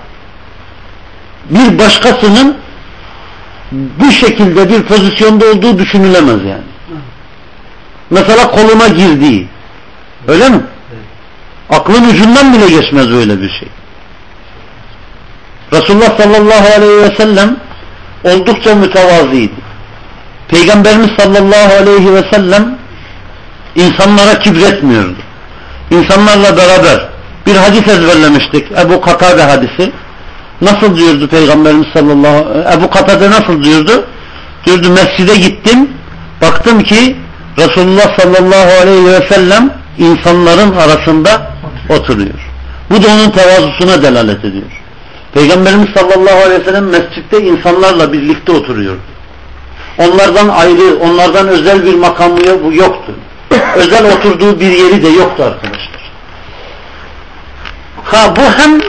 bir başkasının bu şekilde bir pozisyonda olduğu düşünülemez yani. Mesela koluna girdiği. Öyle mi? Aklın ucundan bile geçmez öyle bir şey. Resulullah sallallahu aleyhi ve sellem oldukça mütevazıydı. Peygamberimiz sallallahu aleyhi ve sellem insanlara kibretmiyordu. İnsanlarla beraber bir hadis ezberlemiştik. Ebu Katade hadisi. Nasıl diyordu Peygamberimiz sallallahu aleyhi ve sellem? Ebu Katade nasıl diyordu? Diyordu mescide gittim. Baktım ki Resulullah sallallahu aleyhi ve sellem insanların arasında oturuyor. Bu da onun tevazusuna delalet ediyor. Peygamberimiz sallallahu aleyhi ve sellem mescitte insanlarla birlikte oturuyor. Onlardan ayrı, onlardan özel bir makamı yoktu. özel oturduğu bir yeri de yoktu arkadaşlar. Ha bu hem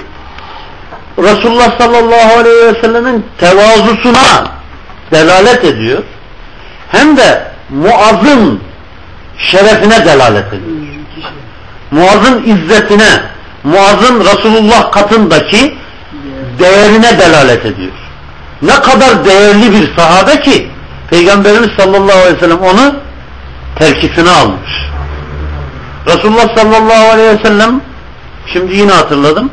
Resulullah sallallahu aleyhi ve sellemin tevazusuna delalet ediyor. Hem de Muaz'ın şerefine delalet ediyor. Muaz'ın izzetine, Muaz'ın Resulullah katındaki değerine delalet ediyor. Ne kadar değerli bir sahabe ki Peygamberimiz sallallahu aleyhi ve sellem onu terkisine almış. Resulullah sallallahu aleyhi ve sellem şimdi yine hatırladım.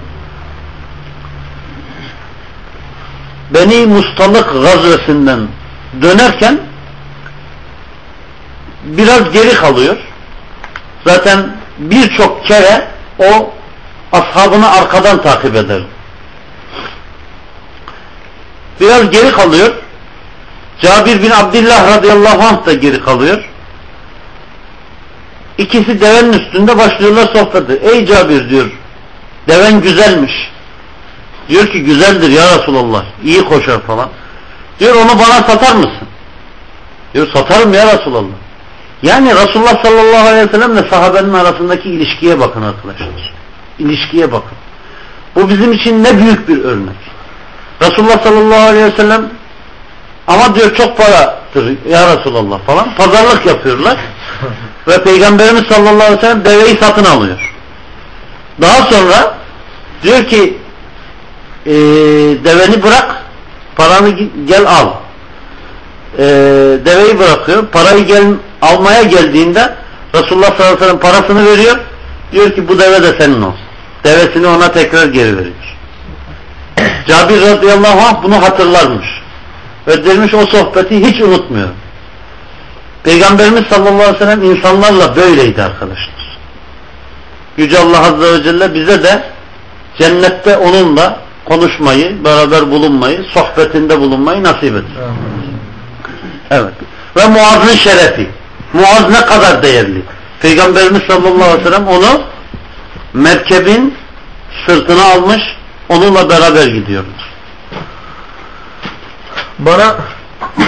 Beni Mustalık gazvesinden dönerken biraz geri kalıyor. Zaten birçok kere o ashabını arkadan takip eder. Biraz geri kalıyor. Cabir bin Abdullah radıyallahu anh da geri kalıyor. İkisi devenin üstünde başlıyorlar sohbeti. Ey Cabir diyor. Deven güzelmiş. Diyor ki güzeldir ya Resulallah. İyi koşar falan. Diyor onu bana satar mısın? Diyor satarım ya Resulallah. Yani Resulullah sallallahu aleyhi ve sellemle sahabenin arasındaki ilişkiye bakın arkadaşlar. İlişkiye bakın. Bu bizim için ne büyük bir örnek. Resulullah sallallahu aleyhi ve sellem ama diyor çok paradır ya Resulallah falan. Pazarlık yapıyorlar. ve Peygamberimiz sallallahu aleyhi ve sellem deveyi satın alıyor. Daha sonra diyor ki e, deveni bırak paranı gel al. E, deveyi bırakıyor. Parayı gel, almaya geldiğinde Resulullah sallallahu aleyhi ve sellem parasını veriyor. Diyor ki bu deve de senin olsun. Devesini ona tekrar geri veriyor. *clears throat* Cabir radıyallahu anh bunu hatırlarmış. Ve demiş o sohbeti hiç unutmuyor. Peygamberimiz sallallahu aleyhi ve sellem insanlarla böyleydi arkadaşlar. Yüce Allah azze ve celle bize de cennette onunla konuşmayı, beraber bulunmayı, sohbetinde bulunmayı nasip etsin. Evet. Ve Muaz'ın şerefi. Muaz ne kadar değerli. Peygamberimiz sallallahu aleyhi ve sellem onu merkebin sırtına almış, onunla beraber gidiyorlar. Bana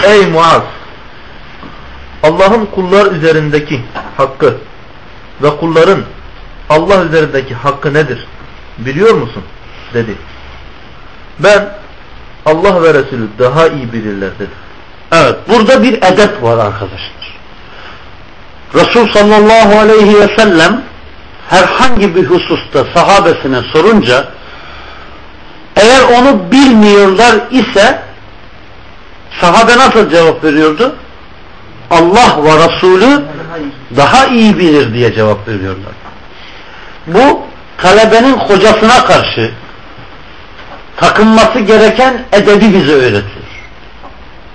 ey Muaz Allah'ın kullar üzerindeki hakkı ve kulların Allah üzerindeki hakkı nedir biliyor musun? dedi. Ben Allah ve Resulü daha iyi bilirler dedi. Evet burada bir edep var arkadaşlar. Resul sallallahu aleyhi ve sellem herhangi bir hususta sahabesine sorunca eğer onu bilmiyorlar ise sahabe nasıl cevap veriyordu? Allah ve Resulü daha iyi bilir diye cevap veriyorlar. Bu talebenin hocasına karşı takınması gereken edebi bize öğretiyor.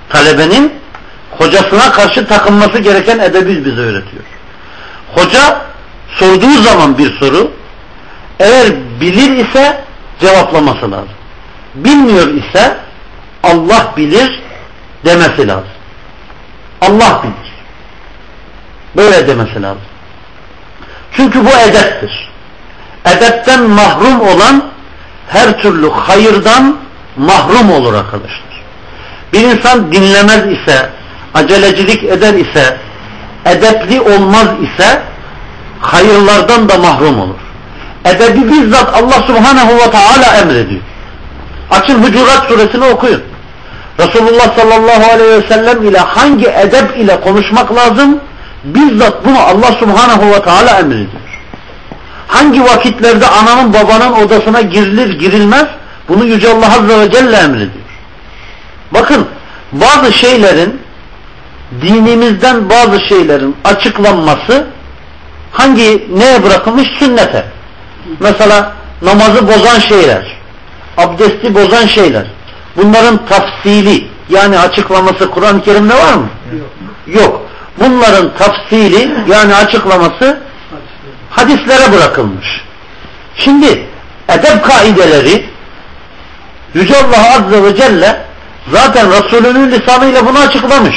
Talebenin hocasına karşı takınması gereken edebi bize öğretiyor. Hoca sorduğu zaman bir soru eğer bilir ise cevaplaması lazım. Bilmiyor ise Allah bilir demesi lazım. Allah bilir. Böyle demesi lazım. Çünkü bu edeptir. Edepten mahrum olan her türlü hayırdan mahrum olur arkadaşlar. Bir insan dinlemez ise, acelecilik eder ise, edepli olmaz ise hayırlardan da mahrum olur. Edebi bizzat Allah subhanehu ve teala emrediyor. Açın Hucurat suresini okuyun. Resulullah sallallahu aleyhi ve sellem ile hangi edep ile konuşmak lazım? Bizzat bunu Allah subhanehu ve teala emrediyor. Hangi vakitlerde ananın babanın odasına girilir girilmez? Bunu Yüce Allah Azze ve Celle emrediyor. Bakın bazı şeylerin dinimizden bazı şeylerin açıklanması hangi neye bırakılmış? Sünnete. Mesela namazı bozan şeyler, abdesti bozan şeyler. Bunların tafsili yani açıklaması Kur'an-ı Kerim'de var mı? Yok. Bunların tafsili yani açıklaması hadislere bırakılmış. Şimdi edep kaideleri Yüce Allah Azze ve Celle zaten Resulünün lisanıyla bunu açıklamış.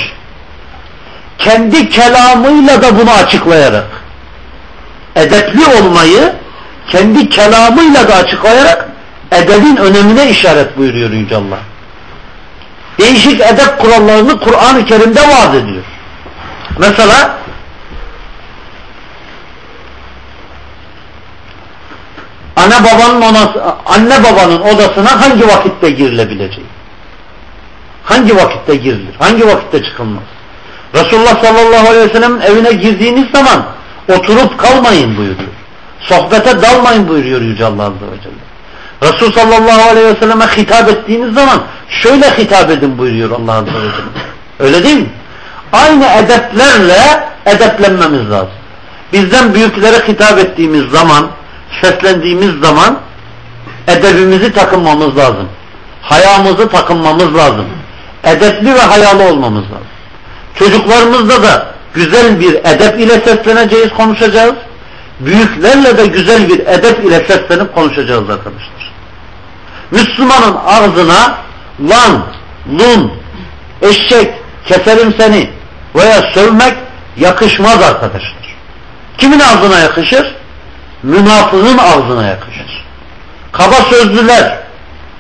Kendi kelamıyla da bunu açıklayarak edepli olmayı kendi kelamıyla da açıklayarak edebin önemine işaret buyuruyor Yüce Allah. Değişik edep kurallarını Kur'an-ı Kerim'de vaat ediyor. Mesela anne babanın onası, anne babanın odasına hangi vakitte girilebilecek? Hangi vakitte girilir? Hangi vakitte çıkılmaz? Resulullah sallallahu aleyhi ve sellem'in evine girdiğiniz zaman oturup kalmayın buyuruyor. Sohbete dalmayın buyuruyor Yüce Allah Azze ve Celle. Resul sallallahu aleyhi ve selleme hitap ettiğiniz zaman şöyle hitap edin buyuruyor Allah Azze ve Celle. Öyle değil mi? Aynı edeplerle edeplenmemiz lazım. Bizden büyüklere hitap ettiğimiz zaman, seslendiğimiz zaman edebimizi takınmamız lazım. Hayamızı takınmamız lazım. Edepli ve hayalı olmamız lazım. Çocuklarımızda da güzel bir edep ile sesleneceğiz, konuşacağız. Büyüklerle de güzel bir edep ile seslenip konuşacağız arkadaşlar. Müslümanın ağzına lan, lun, eşek, keserim seni veya sövmek yakışmaz arkadaşlar. Kimin ağzına yakışır? Münafığın ağzına yakışır. Kaba sözlüler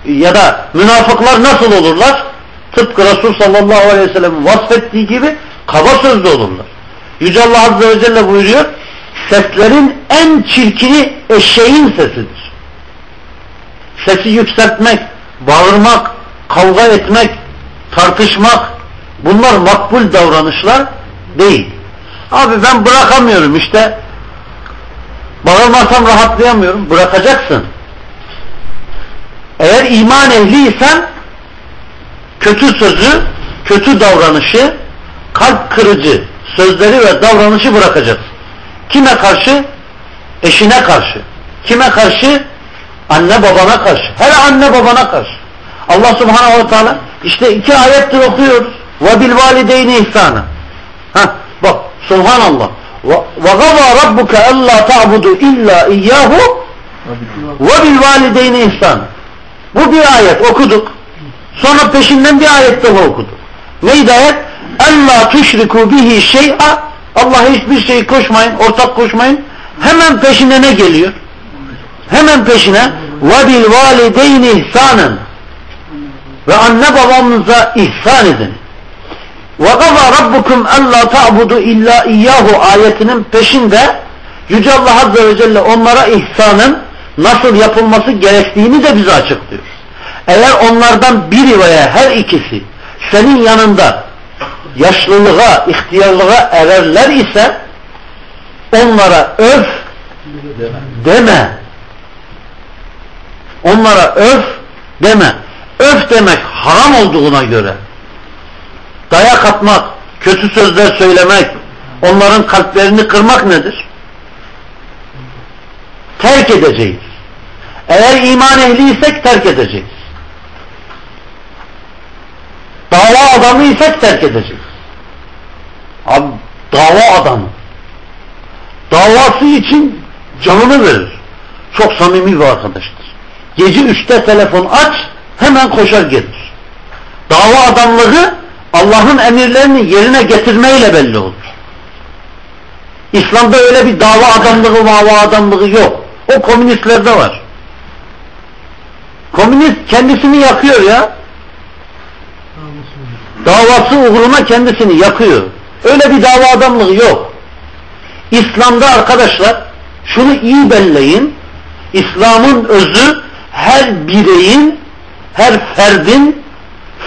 ya da münafıklar nasıl olurlar? Tıpkı Resul sallallahu aleyhi ve sellem'in vasfettiği gibi kaba sözlü olurlar. Yüce Allah Azze ve Celle buyuruyor seslerin en çirkini eşeğin sesidir. Sesi yükseltmek, bağırmak, kavga etmek, tartışmak bunlar makbul davranışlar değil. Abi ben bırakamıyorum işte bağırmasam rahatlayamıyorum. Bırakacaksın. Eğer iman ehliysen kötü sözü, kötü davranışı, kalp kırıcı sözleri ve davranışı bırakacaksın. Kime karşı? Eşine karşı. Kime karşı? Anne babana karşı. Her anne babana karşı. Allah subhanahu ve teala işte iki ayettir okuyoruz. Ve bil valideyni ihsana. Ha bak subhanallah. Ve gava rabbuke alla ta'budu illa iyyahu ve bil valideyni ihsana. Bu bir ayet okuduk. Sonra peşinden bir ayet daha okuduk. Neydi ayet? Allah tuşriku bihi şey'a Allah'a hiçbir şey koşmayın, ortak koşmayın. Hemen peşine ne geliyor? Hemen peşine وَبِالْ وَالِدَيْنِ ihsanen ve anne babamıza ihsan edin. وَقَضَى رَبُّكُمْ أَلَّا تَعْبُدُ illa اِيَّهُ ayetinin peşinde Yüce Allah Azze ve Celle onlara ihsanın nasıl yapılması gerektiğini de bize açıklıyor. Eğer onlardan biri veya her ikisi senin yanında yaşlılığa, ihtiyarlığa ererler ise onlara öf deme. Onlara öf deme. Öf demek haram olduğuna göre dayak atmak, kötü sözler söylemek, onların kalplerini kırmak nedir? Terk edeceğiz. Eğer iman ehliysek terk edeceğiz. Dava adamıysak terk edeceğiz. Abi dava adamı. Davası için canını verir. Çok samimi bir arkadaştır. Gece üçte telefon aç hemen koşar gelir. Dava adamlığı Allah'ın emirlerini yerine getirmeyle belli olur. İslam'da öyle bir dava adamlığı, dava adamlığı yok. O komünistlerde var. Komünist kendisini yakıyor ya. Davası uğruna kendisini yakıyor. Öyle bir dava adamlığı yok. İslam'da arkadaşlar şunu iyi belleyin. İslam'ın özü her bireyin, her ferdin,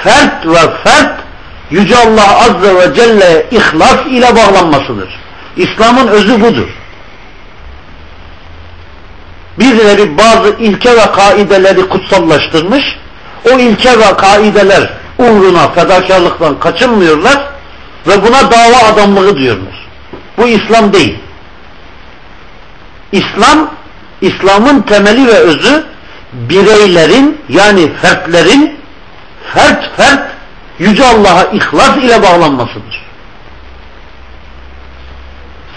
fert ve fert Yüce Allah Azze ve Celle ihlas ile bağlanmasıdır. İslam'ın özü budur. Birileri bazı ilke ve kaideleri kutsallaştırmış. O ilke ve kaideler uğruna fedakarlıktan kaçınmıyorlar ve buna dava adamlığı diyorlar. Bu İslam değil. İslam, İslam'ın temeli ve özü bireylerin yani fertlerin fert fert Yüce Allah'a ihlas ile bağlanmasıdır.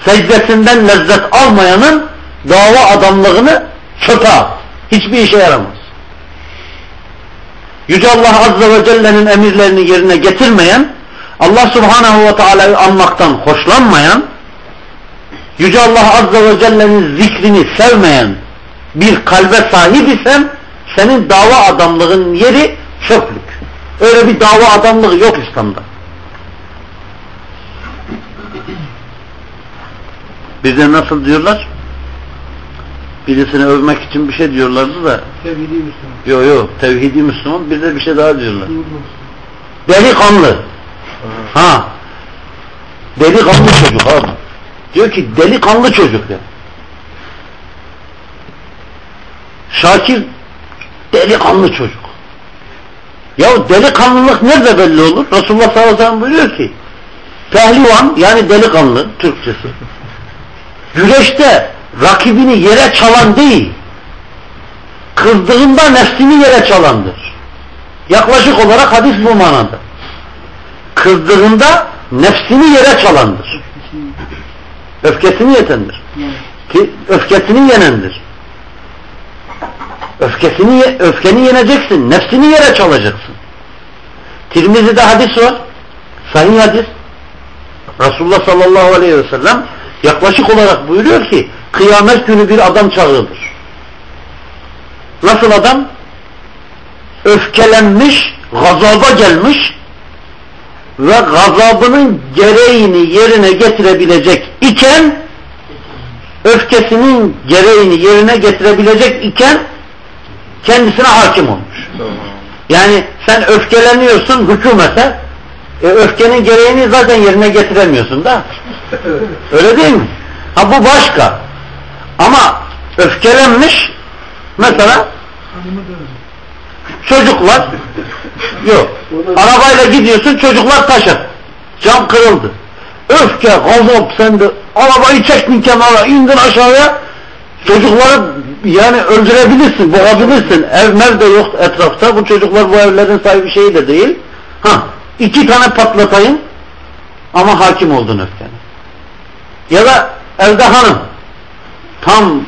Secdesinden lezzet almayanın dava adamlığını çöpe Hiçbir işe yaramaz. Yüce Allah Azze ve Celle'nin emirlerini yerine getirmeyen, Allah Subhanahu ve Teala'yı anmaktan hoşlanmayan, Yüce Allah Azze ve Celle'nin zikrini sevmeyen bir kalbe sahip isen senin dava adamlığın yeri çöplük. Öyle bir dava adamlığı yok İslam'da. Bize nasıl diyorlar? Birisini övmek için bir şey diyorlardı da. Tevhidi Müslüman. Yok yok tevhidi Müslüman bir de bir şey daha diyorlar. Delikanlı. Ha. Delikanlı çocuk abi. Diyor ki delikanlı çocuk ya. Şakir delikanlı çocuk. Ya delikanlılık nerede belli olur? Resulullah sallallahu aleyhi ve sellem buyuruyor ki pehlivan yani delikanlı Türkçesi güreşte rakibini yere çalan değil kızdığında nefsini yere çalandır. Yaklaşık olarak hadis bu manada. Kızdığında nefsini yere çalandır. *laughs* Öfkesini yetendir. Ki öfkesini yenendir. Öfkesini, öfkeni yeneceksin. Nefsini yere çalacaksın. Tirmizi'de hadis var. Sahih hadis. Resulullah sallallahu aleyhi ve sellem yaklaşık olarak buyuruyor ki kıyamet günü bir adam çağırılır. Nasıl adam? Öfkelenmiş, gazaba gelmiş ve gazabının gereğini yerine getirebilecek iken öfkesinin gereğini yerine getirebilecek iken kendisine hakim olmuş. Yani sen öfkeleniyorsun hükümete e, öfkenin gereğini zaten yerine getiremiyorsun da. Öyle değil mi? Ha bu başka. Ama öfkelenmiş mesela çocuklar yok. Arabayla gidiyorsun çocuklar taşır. Cam kırıldı. Öfke, gazap sende. Arabayı çektin kenara, indin aşağıya. Çocukları yani öldürebilirsin, boğabilirsin. Ev nerede yok etrafta. Bu çocuklar bu evlerin sahibi şeyi de değil. Ha, iki tane patlatayım ama hakim oldun öfkene. Ya da evde hanım tam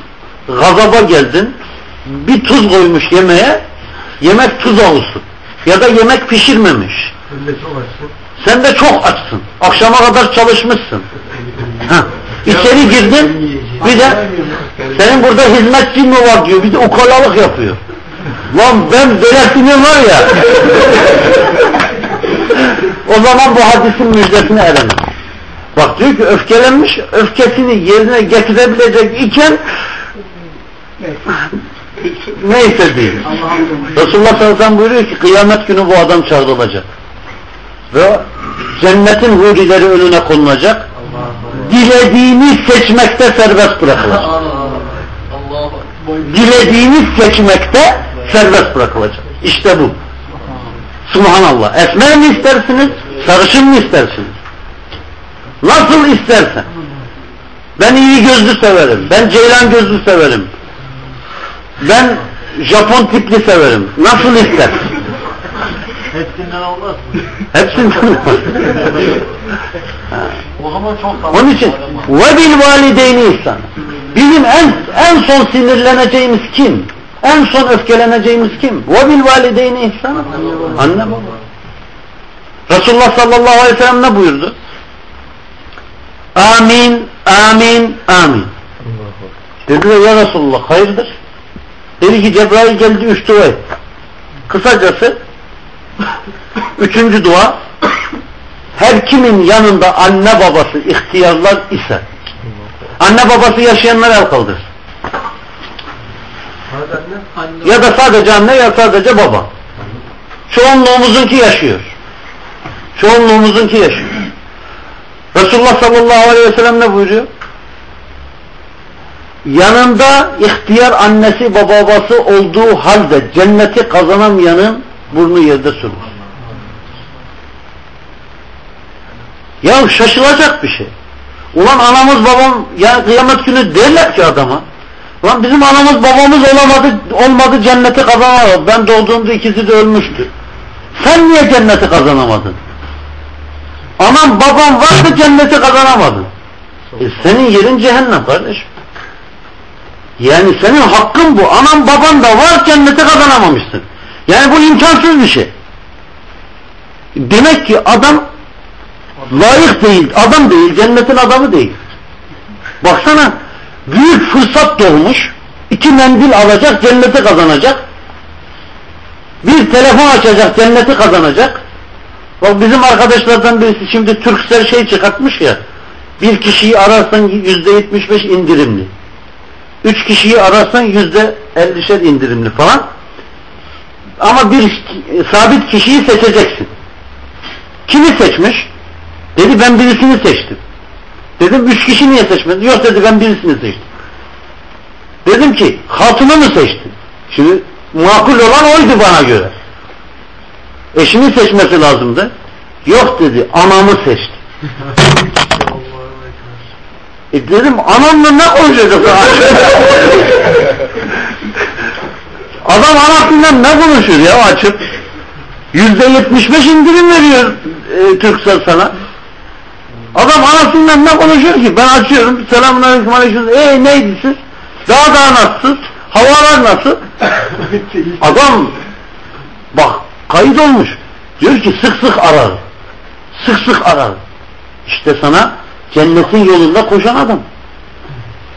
gazaba geldin bir tuz koymuş yemeğe yemek tuz olsun. Ya da yemek pişirmemiş. Sen de çok açsın. Akşama kadar çalışmışsın. *laughs* Ha. İçeri girdin bir de senin burada hizmetçi mi var diyor. Bir de ukalalık yapıyor. Lan ben belirttiğim var ya o zaman bu hadisin müjdesine eremez. Bak diyor ki öfkelenmiş, öfkesini yerine getirebilecek iken neyse değil. Resulullah sallallahu buyuruyor ki kıyamet günü bu adam çağrılacak. Ve cennetin hurileri önüne konulacak. Dilediğini seçmekte serbest bırakılacak. *laughs* Dilediğini seçmekte serbest bırakılacak. İşte bu. Subhanallah. Esmer mi istersiniz? Sarışın mı istersiniz? Nasıl istersen. Ben iyi gözlü severim. Ben ceylan gözlü severim. Ben Japon tipli severim. Nasıl istersin? Hepsinden olmaz mı? Hepsinden olmaz. *laughs* Onun için ve bil valideyni ihsan. Bizim en en son sinirleneceğimiz kim? En son öfkeleneceğimiz kim? Ve bil valideyni ihsan. Anne baba. Resulullah sallallahu aleyhi ve sellem ne buyurdu? Amin, amin, amin. Dediler ya Resulullah hayırdır? Dedi ki Cebrail geldi üç dua etti. Kısacası *laughs* üçüncü dua her kimin yanında anne babası ihtiyarlar ise anne babası yaşayanlar el kaldırsın. Ya da sadece anne ya sadece baba. Çoğunluğumuzunki yaşıyor. Çoğunluğumuzunki yaşıyor. Resulullah sallallahu aleyhi ve sellem ne buyuruyor? Yanında ihtiyar annesi babası olduğu halde cenneti kazanamayanın burnu yerde sürür. Ya şaşılacak bir şey. Ulan anamız babam ya kıyamet günü derler ki adama Lan bizim anamız babamız olamadı, olmadı cenneti kazanamadı. Ben doğduğumda ikisi de ölmüştü. Sen niye cenneti kazanamadın? Anam babam vardı cenneti kazanamadın. E senin yerin cehennem kardeşim. Yani senin hakkın bu. Anam baban da var cenneti kazanamamışsın. Yani bu imkansız bir şey. Demek ki adam layık değil, adam değil, cennetin adamı değil. Baksana büyük fırsat doğmuş. iki mendil alacak, cenneti kazanacak. Bir telefon açacak, cenneti kazanacak. Bak bizim arkadaşlardan birisi şimdi Türksel şey çıkartmış ya. Bir kişiyi ararsan yüzde yetmiş beş indirimli. Üç kişiyi ararsan yüzde ellişer indirimli falan. Ama bir sabit kişiyi seçeceksin. Kimi seçmiş? Dedi ben birisini seçtim. Dedim üç kişi niye seçmedin? Yok dedi ben birisini seçtim. Dedim ki hatunu mu seçtin? Şimdi makul olan oydu bana göre. Eşini seçmesi lazımdı. Yok dedi anamı seçti. e dedim anamla ne konuşacak? *laughs* Adam anasıyla ne konuşur ya açıp? Yüzde yetmiş beş indirim veriyor e, Türksel sana. Adam anasıyla ne konuşuyor ki? Ben açıyorum. Selamun aleyküm aleyküm. Eee neydi siz? Daha daha nasıl? Havalar nasıl? *laughs* Adam bak kayıt olmuş. Diyor ki sık sık arar. Sık sık arar. İşte sana cennetin yolunda koşan adam.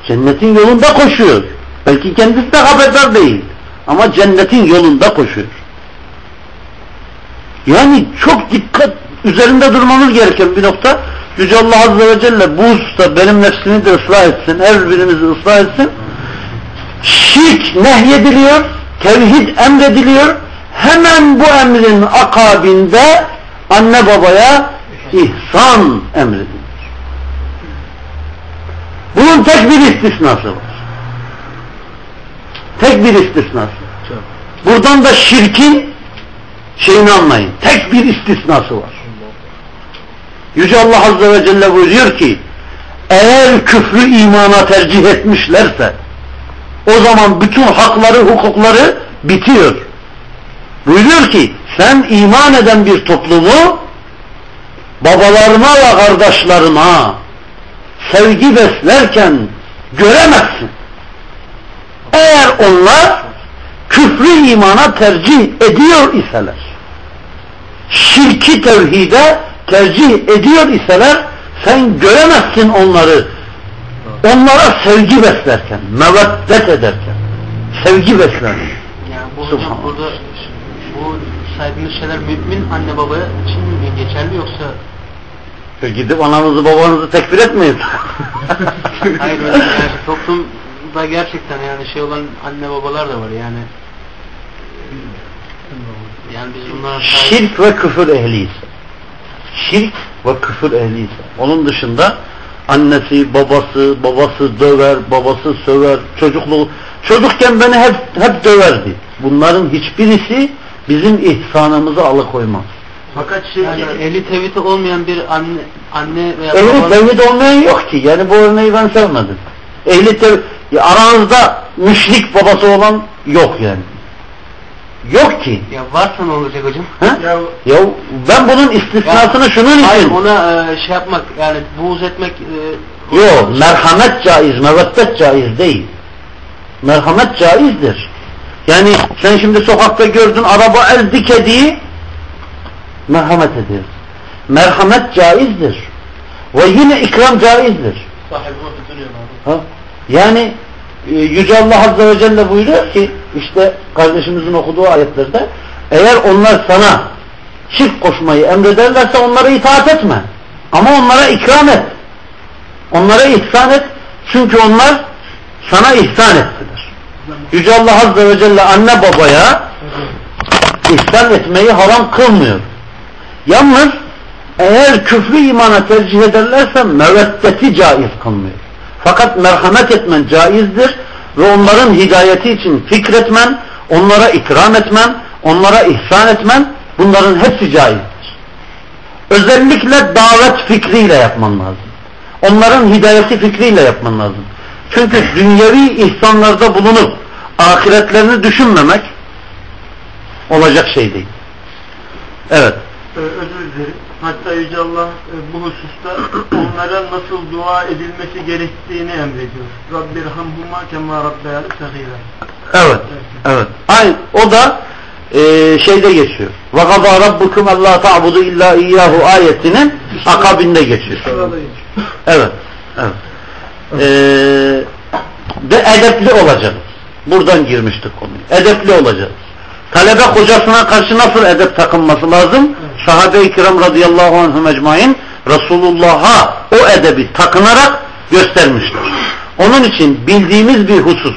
Cennetin yolunda koşuyor. Belki kendisi de haberdar değil. Ama cennetin yolunda koşuyor. Yani çok dikkat üzerinde durmamız gereken bir nokta. Yüce Allah Azze ve Celle bu hususta benim nefsimi de ıslah etsin, her birimizi ıslah etsin. Şirk nehyediliyor, tevhid emrediliyor. Hemen bu emrin akabinde anne babaya ihsan emredilir. Bunun tek bir istisnası var. Tek bir istisnası. Buradan da şirkin şeyini anlayın. Tek bir istisnası var. Yüce Allah Azze ve Celle buyuruyor ki eğer küfrü imana tercih etmişlerse o zaman bütün hakları, hukukları bitiyor. Buyuruyor ki sen iman eden bir toplumu babalarına ve kardeşlerine sevgi beslerken göremezsin. Eğer onlar küfrü imana tercih ediyor iseler şirki tevhide tercih ediyor iseler sen göremezsin onları. Onlara sevgi beslerken meveddet ederken sevgi beslerken. Yani bu hocam burada bu saydığınız şeyler mümin anne babaya için mi geçerli yoksa? E gidip ananızı babanızı tekfir etmeyin. *laughs* Hayır yani toplumda gerçekten yani şey olan anne babalar da var yani yani biz bunlara sahip şirk ve küfür ehliyiz şirk ve küfür ehliyiz onun dışında annesi babası babası döver babası söver çocukluğu çocukken beni hep hep döverdi bunların hiçbirisi bizim ihsanımızı alıkoymaz Fakat şey yani ehli tevhidi olmayan bir anne anne veya Ehli baba tevhid olmayan yok ki. Yani bu örneği ben sevmedim. Ehli tevhid, aranızda müşrik babası olan yok yani. Yok ki. ya varsa ne olacak hocam? Ha? Ya, Ya ben bunun istisnasını şunun Hayır için. ona e, şey yapmak yani buğz etmek e, Yok merhamet caiz, meveddet caiz değil. Merhamet caizdir. Yani sen şimdi sokakta gördün araba ezdi kediyi merhamet ediyor. Merhamet caizdir. Ve yine ikram caizdir. sahibi. Ha? Yani Yüce Allah Azze ve Celle buyuruyor ki işte kardeşimizin okuduğu ayetlerde eğer onlar sana şirk koşmayı emrederlerse onlara itaat etme. Ama onlara ikram et. Onlara ihsan et. Çünkü onlar sana ihsan ettiler. Yüce Allah Azze ve Celle anne babaya ihsan etmeyi haram kılmıyor. Yalnız eğer küfrü imana tercih ederlerse meveddeti caiz kılmıyor. Fakat merhamet etmen caizdir ve onların hidayeti için fikretmen, onlara ikram etmen, onlara ihsan etmen bunların hepsi caizdir. Özellikle davet fikriyle yapman lazım. Onların hidayeti fikriyle yapman lazım. Çünkü dünyevi ihsanlarda bulunup ahiretlerini düşünmemek olacak şey değil. Evet. Ee, özür dilerim. Hatta Yüce Allah e, bu hususta *clears throat* onlara nasıl dua edilmesi gerektiğini emrediyor. Rabbirhamhuma kema rabbeyani sahira. Evet. Evet. Aynı o da e, şeyde geçiyor. Ve gazâ rabbukum allâ ta'budu illâ iyyâhu ayetinin akabinde geçiyor. Evet. Evet. Ee, ve edepli olacağız. Buradan girmiştik konuya. Edepli olacağız. Talebe hocasına karşı nasıl edep takınması lazım? Sahabe-i kiram radıyallahu anhum ecmain Resulullah'a o edebi takınarak göstermişler. Onun için bildiğimiz bir husus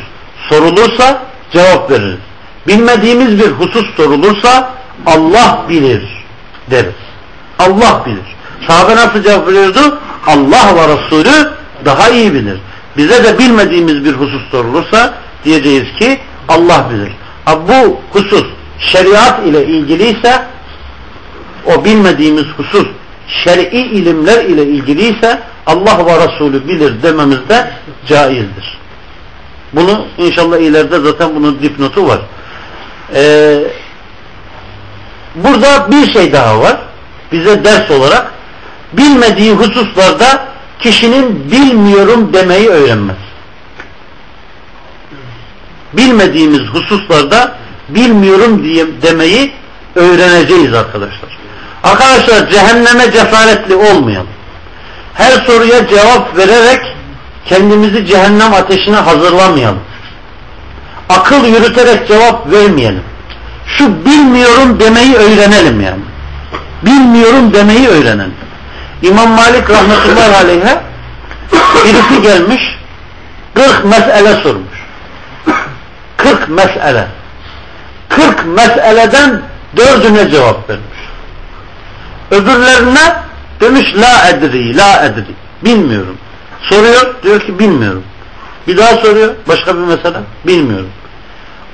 sorulursa cevap veririz. Bilmediğimiz bir husus sorulursa Allah bilir deriz. Allah bilir. Sahabe nasıl cevap veriyordu? Allah ve Resulü daha iyi bilir. Bize de bilmediğimiz bir husus sorulursa diyeceğiz ki Allah bilir. Ha, bu husus şeriat ile ilgiliyse o bilmediğimiz husus şer'i ilimler ile ilgiliyse Allah ve Resulü bilir dememiz de caizdir. Bunu inşallah ileride zaten bunun dipnotu var. Ee, burada bir şey daha var. Bize ders olarak bilmediği hususlarda kişinin bilmiyorum demeyi öğrenmez. Bilmediğimiz hususlarda bilmiyorum diye demeyi öğreneceğiz arkadaşlar. Arkadaşlar cehenneme cesaretli olmayalım. Her soruya cevap vererek kendimizi cehennem ateşine hazırlamayalım. Akıl yürüterek cevap vermeyelim. Şu bilmiyorum demeyi öğrenelim yani. Bilmiyorum demeyi öğrenelim. İmam Malik rahmetullahi aleyhe birisi gelmiş 40 mesele sormuş. 40 mesele. 40 meseleden dördüne cevap vermiş. Öbürlerine demiş la edri, la edri. Bilmiyorum. Soruyor, diyor ki bilmiyorum. Bir daha soruyor, başka bir mesele, bilmiyorum.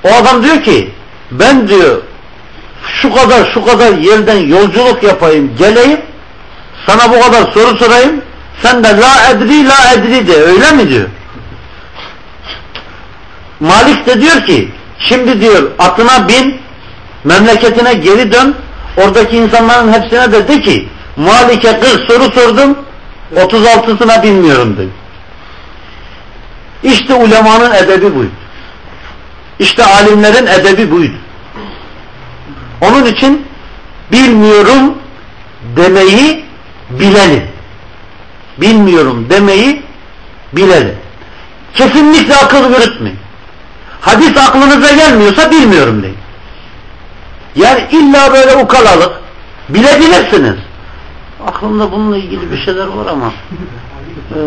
O adam diyor ki, ben diyor, şu kadar şu kadar yerden yolculuk yapayım, geleyim, sana bu kadar soru sorayım, sen de la edri, la edri de, öyle mi diyor? Malik de diyor ki, şimdi diyor, atına bin, memleketine geri dön, oradaki insanların hepsine de de ki, Malik'e 40 soru sordum, 36'sına bilmiyorum dedi. İşte ulemanın edebi buydu. İşte alimlerin edebi buydu. Onun için bilmiyorum demeyi bilelim. Bilmiyorum demeyi bilelim. Kesinlikle akıl yürütmeyin. Hadis aklınıza gelmiyorsa bilmiyorum deyin. Yani illa böyle ukalalık bilebilirsiniz. Aklımda bununla ilgili bir şeyler var ama *laughs* e,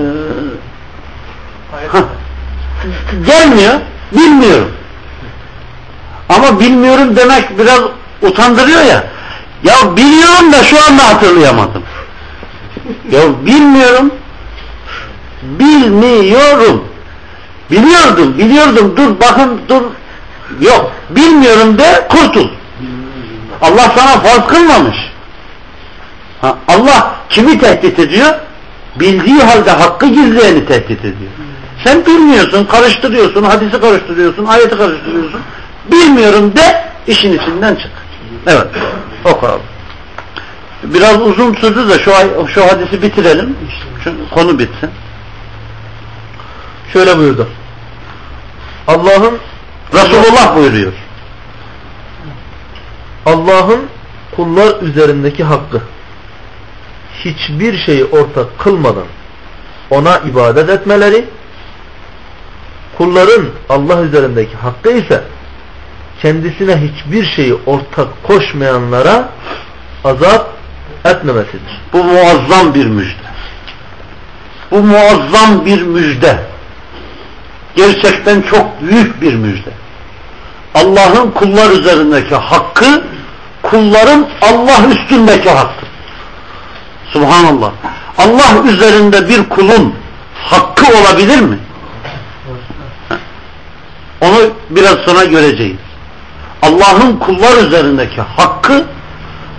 hah, gelmiyor, bilmiyorum. Ama bilmiyorum demek biraz utandırıyor ya. Ya biliyorum da şu anda hatırlayamadım. Ya bilmiyorum. Bilmiyorum. Biliyordum, biliyordum. Dur bakın dur. Yok. Bilmiyorum de kurtul. Allah sana farz kılmamış. Ha, Allah kimi tehdit ediyor? Bildiği halde hakkı gizleyeni tehdit ediyor. Sen bilmiyorsun, karıştırıyorsun, hadisi karıştırıyorsun, ayeti karıştırıyorsun. Bilmiyorum de işin içinden çık. Evet. O kadar. Biraz uzun sürdü de şu, şu hadisi bitirelim. Şu konu bitsin. Şöyle buyurdu. Allah'ın Resulullah buyuruyor. Allah'ın kullar üzerindeki hakkı hiçbir şeyi ortak kılmadan ona ibadet etmeleri kulların Allah üzerindeki hakkı ise kendisine hiçbir şeyi ortak koşmayanlara azap etmemesidir. Bu muazzam bir müjde. Bu muazzam bir müjde. Gerçekten çok büyük bir müjde. Allah'ın kullar üzerindeki hakkı kulların Allah üstündeki hakkı. Subhanallah. Allah üzerinde bir kulun hakkı olabilir mi? Onu biraz sonra göreceğiz. Allah'ın kullar üzerindeki hakkı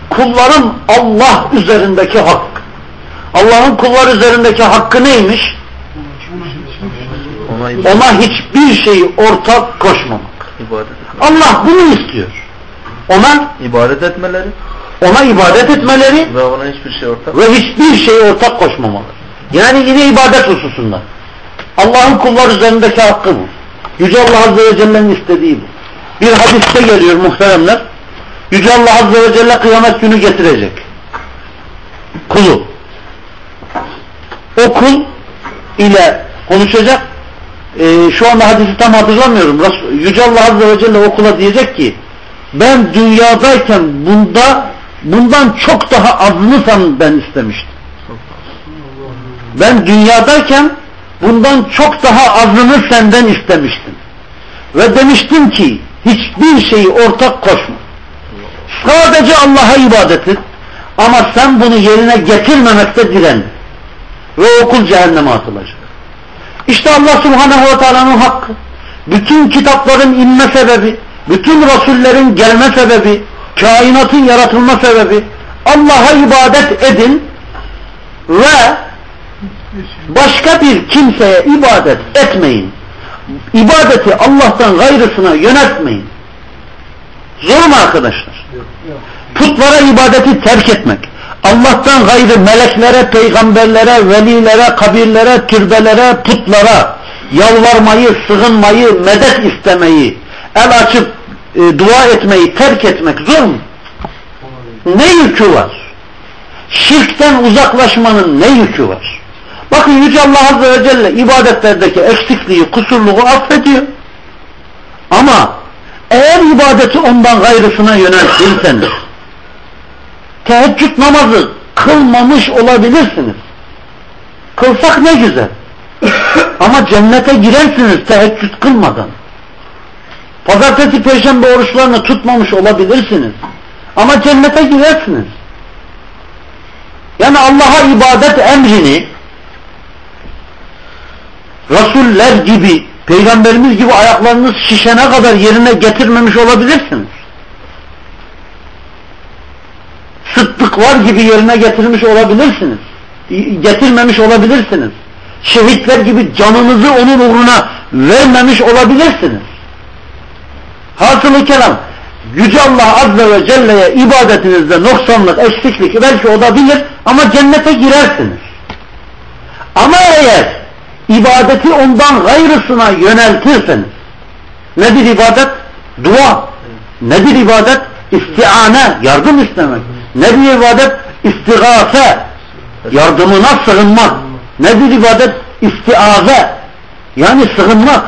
kulların Allah üzerindeki hakkı. Allah'ın kullar üzerindeki hakkı neymiş? Ona hiçbir şeyi ortak koşmamak. Allah bunu istiyor. Ona ibadet etmeleri ona ibadet etmeleri ve ona hiçbir şey ortak. ve hiçbir şeyi ortak koşmamalı. Yani yine ibadet hususunda. Allah'ın kullar üzerindeki hakkı bu. Yüce Allah Azze ve Celle'nin istediği bu. Bir hadiste geliyor muhteremler. Yüce Allah Azze ve Celle kıyamet günü getirecek. Kulu. O kul ile konuşacak. Ee, şu anda hadisi tam hatırlamıyorum. Yüce Allah Azze ve Celle o kula diyecek ki ben dünyadayken bunda bundan çok daha azını sen ben istemiştim. Ben dünyadayken bundan çok daha azını senden istemiştim. Ve demiştim ki hiçbir şeyi ortak koşma. Sadece Allah'a ibadet et. Ama sen bunu yerine getirmemekte direndin. Ve okul cehenneme atılacak. İşte Allah subhanehu ve teala'nın hakkı. Bütün kitapların inme sebebi, bütün rasullerin gelme sebebi, kainatın yaratılma sebebi Allah'a ibadet edin ve başka bir kimseye ibadet etmeyin. İbadeti Allah'tan gayrısına yöneltmeyin. Zor mu arkadaşlar? Putlara ibadeti terk etmek. Allah'tan gayrı meleklere, peygamberlere, velilere, kabirlere, türbelere, putlara yalvarmayı, sığınmayı, medet istemeyi, el açıp e, dua etmeyi terk etmek zor? Ne yükü var? Şirkten uzaklaşmanın ne yükü var? Bakın Yüce Allah Azze ve Celle ibadetlerdeki eksikliği, kusurluğu affediyor. Ama eğer ibadeti ondan gayrısına yöneltirseniz teheccüd namazı kılmamış olabilirsiniz. Kılsak ne güzel. *coughs* Ama cennete girersiniz teheccüd kılmadan. Pazartesi, perşembe oruçlarını tutmamış olabilirsiniz. Ama cennete girersiniz. Yani Allah'a ibadet emrini Resuller gibi, peygamberimiz gibi ayaklarınız şişene kadar yerine getirmemiş olabilirsiniz. Sıddıklar gibi yerine getirmiş olabilirsiniz. Getirmemiş olabilirsiniz. Şehitler gibi canınızı onun uğruna vermemiş olabilirsiniz. Hasılı kelam, Yüce Allah Azze ve Celle'ye ibadetinizde noksanlık, eksiklik belki olabilir ama cennete girersiniz. Ama eğer ibadeti ondan gayrısına yöneltirseniz nedir ibadet? Dua. Nedir ibadet? İstiane, yardım istemek. Nedir ibadet? İstigase, yardımına sığınmak. Nedir ibadet? İstiaze, yani sığınmak.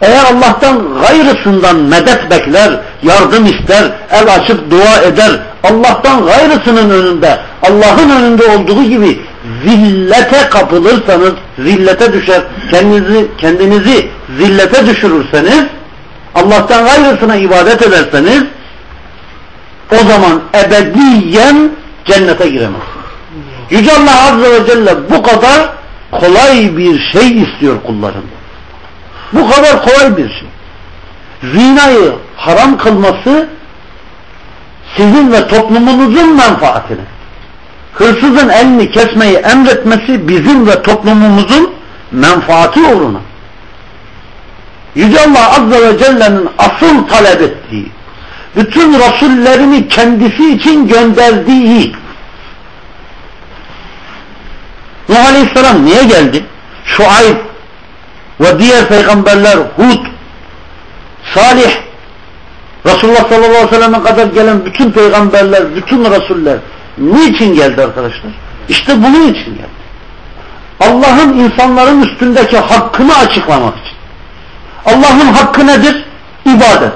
Eğer Allah'tan gayrısından medet bekler, yardım ister, el açıp dua eder, Allah'tan gayrısının önünde, Allah'ın önünde olduğu gibi zillete kapılırsanız, zillete düşer, kendinizi, kendinizi zillete düşürürseniz, Allah'tan gayrısına ibadet ederseniz, o zaman ebediyen cennete giremezsiniz. Yüce Allah Azze ve Celle bu kadar kolay bir şey istiyor kullarından. Bu kadar kolay bir şey. Zinayı haram kılması sizin ve toplumunuzun menfaatine. Hırsızın elini kesmeyi emretmesi bizim ve toplumumuzun menfaati uğruna. Yüce Allah Azze ve Celle'nin asıl talep ettiği, bütün rasullerini kendisi için gönderdiği Nuh Aleyhisselam niye geldi? Şuayb ve diğer peygamberler Hud, Salih, Resulullah sallallahu aleyhi ve selleme kadar gelen bütün peygamberler, bütün rasuller niçin geldi arkadaşlar? İşte bunun için geldi. Allah'ın insanların üstündeki hakkını açıklamak için. Allah'ın hakkı nedir? İbadet.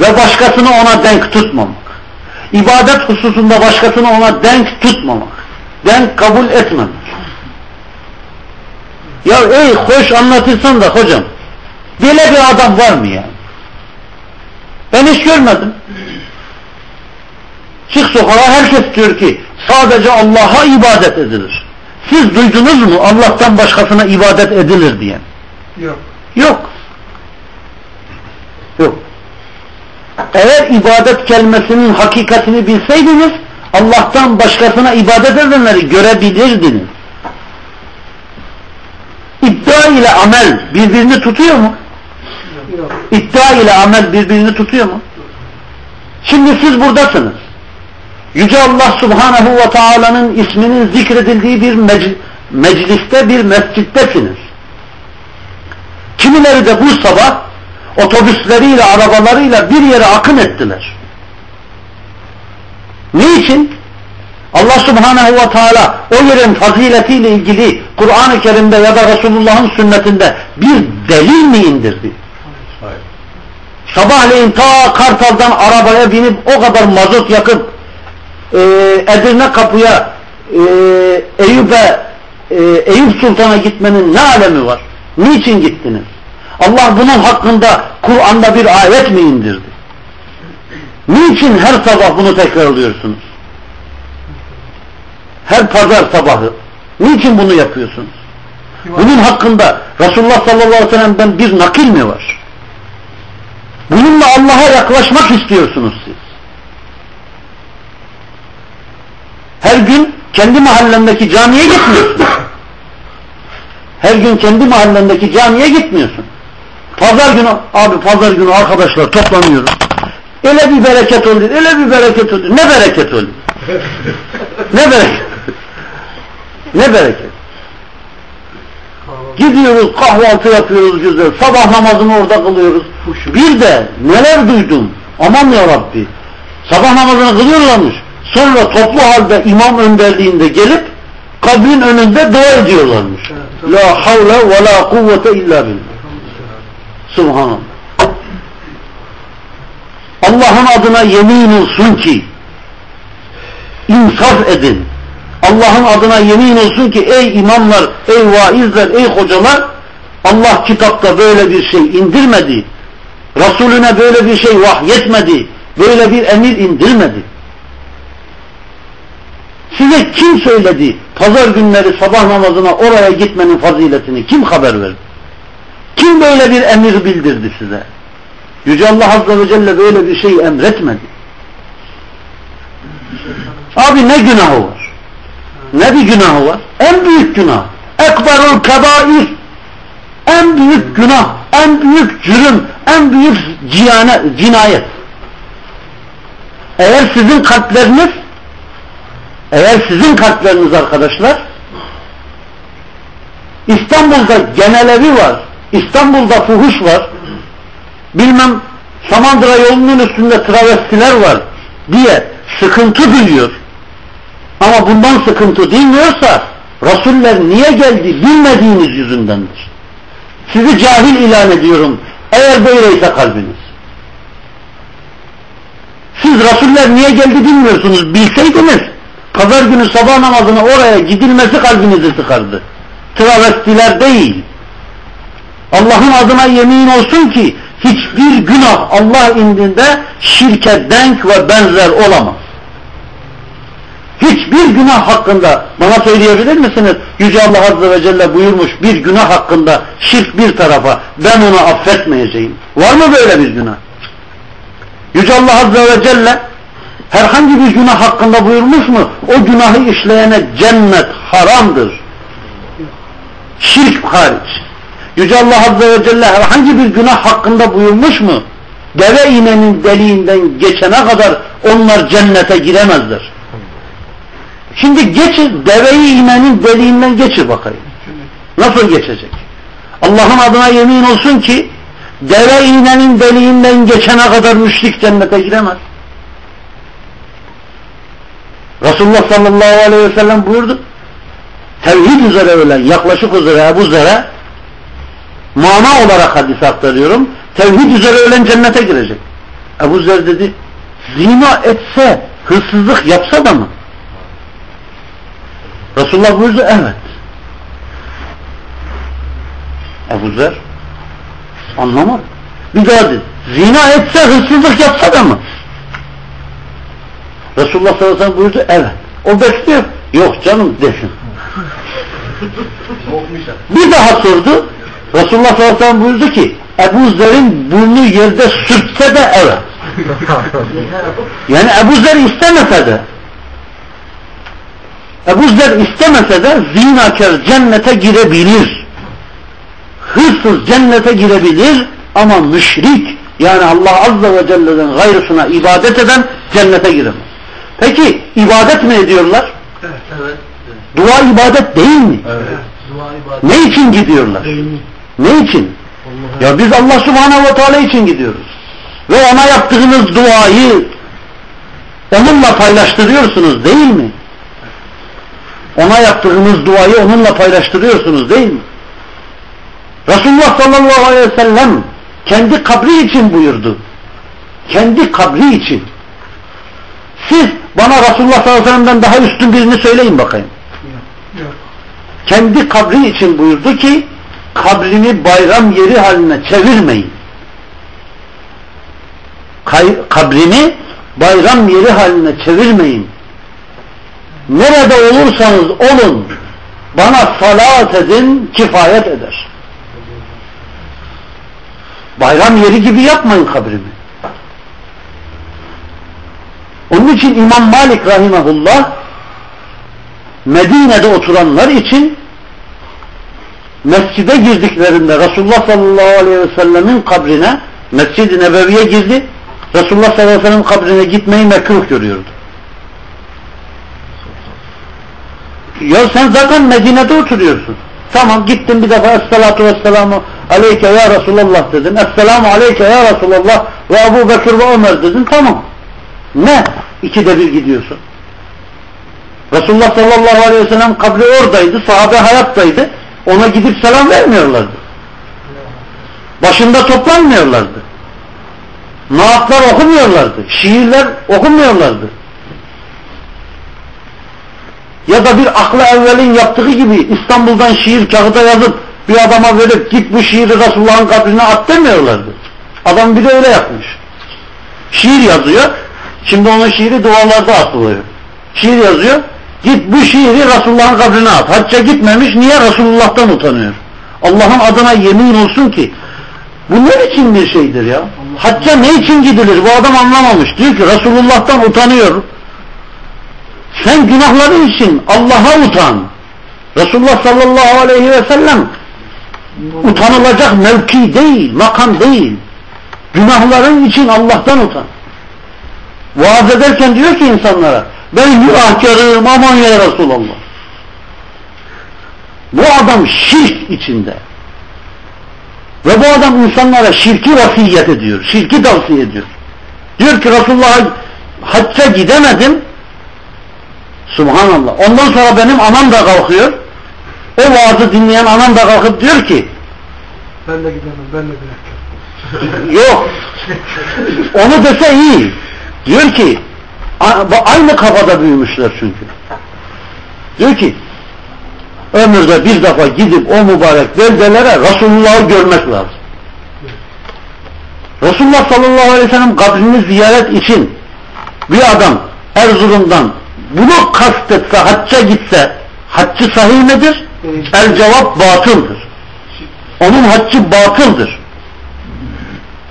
Ve başkasını ona denk tutmamak. İbadet hususunda başkasını ona denk tutmamak. Denk kabul etmemek. Ya ey hoş anlatırsan da hocam böyle bir adam var mı ya? Ben hiç görmedim. Çık sokağa herkes diyor ki sadece Allah'a ibadet edilir. Siz duydunuz mu Allah'tan başkasına ibadet edilir diyen? Yok. Yok. Yok. Eğer ibadet kelimesinin hakikatini bilseydiniz Allah'tan başkasına ibadet edenleri görebilirdiniz. İddia ile amel birbirini tutuyor mu? İddia ile amel birbirini tutuyor mu? Şimdi siz buradasınız. Yüce Allah Subhanahu ve Taala'nın isminin zikredildiği bir mec- mecliste, bir mescittesiniz. Kimileri de bu sabah otobüsleriyle, arabalarıyla bir yere akın ettiler. Niçin? Allah Subhanahu ve Teala o yerin faziletiyle ilgili Kur'an-ı Kerim'de ya da Resulullah'ın sünnetinde bir delil mi indirdi? Sabahleyin ta Kartal'dan arabaya binip o kadar mazot yakıp e, Edirne kapıya e, Eyüp'e e, Eyüp Sultan'a gitmenin ne alemi var? Niçin gittiniz? Allah bunun hakkında Kur'an'da bir ayet mi indirdi? Niçin her sabah bunu tekrarlıyorsunuz? Her pazar sabahı. Niçin bunu yapıyorsunuz? Bunun hakkında Resulullah sallallahu aleyhi ve sellem'den bir nakil mi var? Bununla Allah'a yaklaşmak istiyorsunuz siz. Her gün kendi mahallendeki camiye gitmiyorsun. Her gün kendi mahallendeki camiye gitmiyorsun. Pazar günü, abi pazar günü arkadaşlar toplanıyoruz. Öyle bir bereket oluyor, öyle bir bereket oluyor. Ne bereket oluyor? ne bereket? ne bereket? Gidiyoruz kahvaltı yapıyoruz güzel. Sabah namazını orada kılıyoruz. Bir de neler duydum. Aman ya Rabbi. Sabah namazını kılıyorlarmış. Sonra toplu halde imam önderliğinde gelip kabrin önünde dua ediyorlarmış. La havle ve la kuvvete illa billah. Subhanallah. Allah'ın adına yemin olsun ki insaf edin. Allah'ın adına yemin olsun ki ey imamlar, ey vaizler, ey hocalar Allah kitapta böyle bir şey indirmedi. Resulüne böyle bir şey vahyetmedi. Böyle bir emir indirmedi. Size kim söyledi pazar günleri sabah namazına oraya gitmenin faziletini? Kim haber verdi? Kim böyle bir emir bildirdi size? Yüce Allah Azze ve Celle böyle bir şey emretmedi. Abi ne günahı var? Ne bir günahı var? En büyük günah. Ekberul kebair. En büyük günah, en büyük cürüm, en büyük ciyane, cinayet. Eğer sizin kalpleriniz eğer sizin kalpleriniz arkadaşlar İstanbul'da genelevi var. İstanbul'da fuhuş var. Bilmem Samandıra yolunun üstünde travestiler var diye sıkıntı duyuyor. Ama bundan sıkıntı duymuyorsa Resuller niye geldi bilmediğiniz yüzündendir. Sizi cahil ilan ediyorum. Eğer böyleyse kalbiniz. Siz Resuller niye geldi bilmiyorsunuz. Bilseydiniz pazar günü sabah namazına oraya gidilmesi kalbinizi sıkardı. Travestiler değil. Allah'ın adına yemin olsun ki hiçbir günah Allah indinde şirke denk ve benzer olamaz. Hiçbir günah hakkında bana söyleyebilir misiniz? Yüce Allah Azze ve Celle buyurmuş bir günah hakkında şirk bir tarafa ben onu affetmeyeceğim. Var mı böyle bir günah? Yüce Allah Azze ve Celle herhangi bir günah hakkında buyurmuş mu? O günahı işleyene cennet haramdır. Şirk hariç. Yüce Allah Azze ve Celle herhangi bir günah hakkında buyurmuş mu? Deve iğnenin deliğinden geçene kadar onlar cennete giremezler. Şimdi geçin, deveyi iğnenin deliğinden geçir bakayım. Nasıl geçecek? Allah'ın adına yemin olsun ki deve iğnenin deliğinden geçene kadar müşrik cennete giremez. Resulullah sallallahu aleyhi ve sellem buyurdu. Tevhid üzere ölen yaklaşık üzere Ebu Zer'e mana olarak hadis aktarıyorum. Tevhid üzere ölen cennete girecek. Ebu Zer dedi zina etse hırsızlık yapsa da mı? Resulullah buyurdu evet. Ebu Zer anlamadı. Bir daha dedi. Zina etse hırsızlık yapsa da mı? Resulullah sallallahu aleyhi ve sellem buyurdu evet. O bekliyor. Yok canım desin. bir daha sordu. Resulullah sallallahu aleyhi ve sellem buyurdu ki Ebu Zer'in burnu yerde sürtse de evet. yani Ebu Zer istemese de Ebu Zer istemese de zinakar cennete girebilir. hırsız cennete girebilir ama müşrik yani Allah Azze ve Celle'den gayrısına ibadet eden cennete giremez. Peki ibadet mi ediyorlar? Evet. Dua ibadet değil mi? Evet. Dua ibadet. Ne için gidiyorlar? Ne için? Ya biz Allah Subhanahu ve Teala için gidiyoruz. Ve ona yaptığınız duayı onunla paylaştırıyorsunuz değil mi? Ona yaptığınız duayı onunla paylaştırıyorsunuz değil mi? Resulullah sallallahu aleyhi ve sellem kendi kabri için buyurdu. Kendi kabri için. Siz bana Resulullah sallallahu aleyhi ve sellem'den daha üstün birini söyleyin bakayım. Kendi kabri için buyurdu ki kabrini bayram yeri haline çevirmeyin. Kay, kabrini bayram yeri haline çevirmeyin. Nerede olursanız olun bana salat edin kifayet eder. Bayram yeri gibi yapmayın kabrimi. Onun için İmam Malik rahimahullah Medine'de oturanlar için mescide girdiklerinde Resulullah sallallahu aleyhi ve sellemin kabrine Mescid-i Nebevi'ye girdi. Resulullah sallallahu aleyhi ve sellem kabrine gitmeyi mekruh görüyordu. Ya sen zaten Medine'de oturuyorsun. Tamam gittin bir defa Esselatu Vesselamu Aleyke ya Resulallah dedin. Esselamu Aleyke ya Resulallah ve Ebu Bekir ve Ömer dedin. Tamam. Ne? İkide bir gidiyorsun. Resulullah sallallahu aleyhi ve sellem kabri oradaydı. Sahabe hayattaydı. Ona gidip selam vermiyorlardı. Başında toplanmıyorlardı. Naatlar okumuyorlardı. Şiirler okumuyorlardı. Ya da bir aklı evvelin yaptığı gibi İstanbul'dan şiir kağıda yazıp bir adama verip git bu şiiri Resulullah'ın kabrine at demiyorlardı. Adam bir de öyle yapmış. Şiir yazıyor. Şimdi onun şiiri duvarlarda asılıyor. Şiir yazıyor. Git bu şiiri Resulullah'ın kabrine at. Hacca gitmemiş. Niye? Resulullah'tan utanıyor. Allah'ın adına yemin olsun ki bu ne için bir şeydir ya? Hacca ne için gidilir? Bu adam anlamamış. Diyor ki Resulullah'tan utanıyor. Sen günahların için Allah'a utan. Resulullah sallallahu aleyhi ve sellem utanılacak mevki değil, makam değil. Günahların için Allah'tan utan. Vaaz ederken diyor ki insanlara ben günahkarım aman ya Resulallah. Bu adam şirk içinde. Ve bu adam insanlara şirki vasiyet ediyor. Şirki tavsiye ediyor. Diyor ki Resulullah'a hacca gidemedim. Subhanallah. Ondan sonra benim anam da kalkıyor. O vaazı dinleyen anam da kalkıp diyor ki Ben de gidemem, ben de günahkar. yok *laughs* onu dese iyi. Diyor ki aynı kafada büyümüşler çünkü. Diyor ki ömürde bir defa gidip o mübarek beldelere Resulullah'ı görmek lazım. Resulullah sallallahu aleyhi ve sellem kabrini ziyaret için bir adam Erzurum'dan bunu kastetse, hacca gitse haccı sahih midir? El cevap batıldır. Onun haccı batıldır.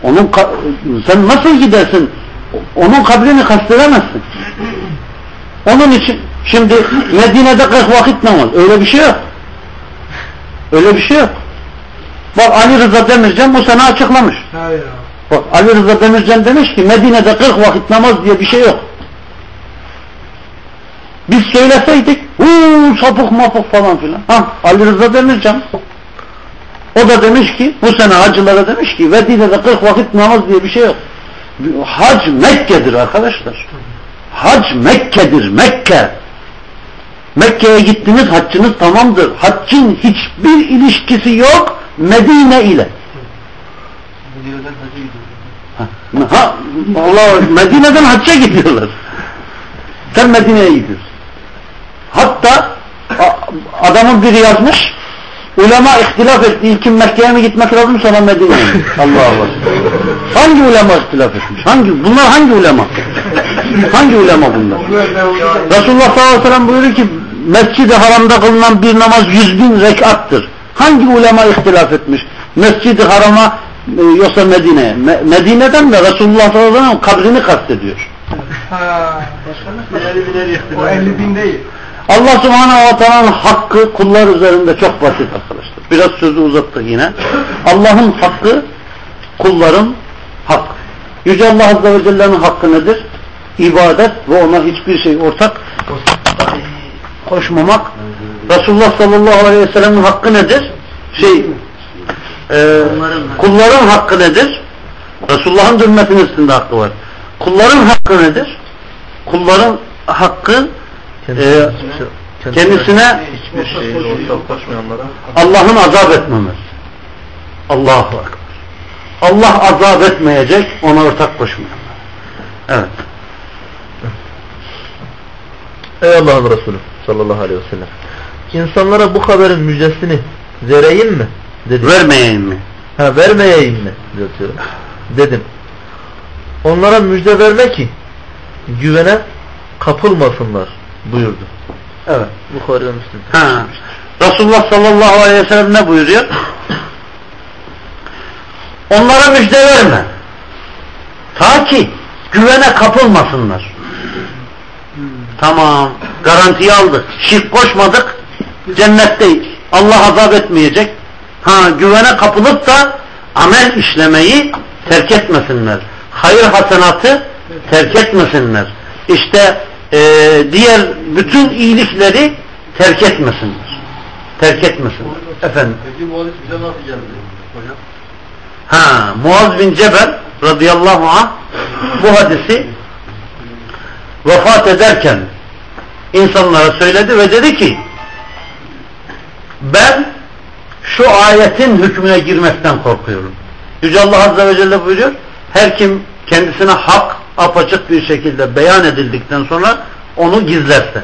Onun sen nasıl gidersin? Onun kabrini kastedemezsin. Onun için şimdi Medine'de 40 vakit namaz. Öyle bir şey yok. Öyle bir şey yok. Bak Ali Rıza Demircan bu sene açıklamış. Hayır. Bak Ali Rıza Demircan demiş ki Medine'de 40 vakit namaz diye bir şey yok. Biz söyleseydik uuu sapık mapık falan filan. Ha, Ali Rıza Demircan. O da demiş ki bu sene hacılara demiş ki Medine'de 40 vakit namaz diye bir şey yok. Hac Mekke'dir arkadaşlar. Hac Mekke'dir Mekke. Mekke'ye gittiniz haccınız tamamdır. Haccın hiçbir ilişkisi yok Medine ile. Ha, Allah Medine'den hacca gidiyorlar. Sen Medine'ye gidiyorsun. Hatta adamın biri yazmış ulema ihtilaf etti. İlkin Mekke'ye mi gitmek lazım sonra Medine'ye mi? *laughs* Allah Allah. Hangi ulema ihtilaf etmiş? Hangi? Bunlar hangi ulema? hangi ulema bunlar? Resulullah sallallahu aleyhi ve sellem buyuruyor ki Mescid-i Haram'da kılınan bir namaz yüz bin rekattır. Hangi ulema ihtilaf etmiş? Mescid-i Haram'a e, yoksa Medine'ye. Me- Medine'den de Resulullah sallallahu aleyhi ve sellem kabrini kastediyor. Ha. Başka 50 bin ihtilaf. O 50 bin değil. Allah subhanahu wa ta'ala'nın hakkı kullar üzerinde çok basit arkadaşlar. Biraz sözü uzattık yine. Allah'ın hakkı kulların hak. Yüce Allah Azze ve Celle'nin hakkı nedir? İbadet ve ona hiçbir şey ortak koşmamak. Resulullah sallallahu aleyhi ve sellem'in hakkı nedir? Şey, e, kulların hakkı nedir? Resulullah'ın ümmetinin üstünde hakkı var. Kulların hakkı nedir? Kulların hakkı e, kendisine hiçbir şey ortak koşmayanlara Allah'ın azap etmemesi. Allahu Ekber. Allah azap etmeyecek, ona ortak koşmayanlar. Evet. Ey Allah'ın Resulü sallallahu aleyhi ve sellem. İnsanlara bu haberin müjdesini vereyim mi? Dedim. Vermeyeyim mi? Ha vermeyeyim mi? Diyorum. Dedim. Onlara müjde verme ki güvene kapılmasınlar buyurdu. Evet. Bukhari ve Müslim. Ha. Resulullah sallallahu aleyhi ve sellem ne buyuruyor? Onlara müjde verme. Ta ki güvene kapılmasınlar. Tamam. Garantiyi aldık. Şirk koşmadık. Cennetteyiz. Allah azap etmeyecek. Ha güvene kapılıp da amel işlemeyi terk etmesinler. Hayır hasenatı terk etmesinler. İşte e, diğer bütün iyilikleri terk etmesinler. Terk etmesinler. Efendim. Peki bu hadis bize nasıl geldi hocam? Ha, Muaz bin Cebel radıyallahu anh bu hadisi vefat ederken insanlara söyledi ve dedi ki ben şu ayetin hükmüne girmekten korkuyorum. Yüce Allah Azze ve Celle buyuruyor her kim kendisine hak apaçık bir şekilde beyan edildikten sonra onu gizlerse.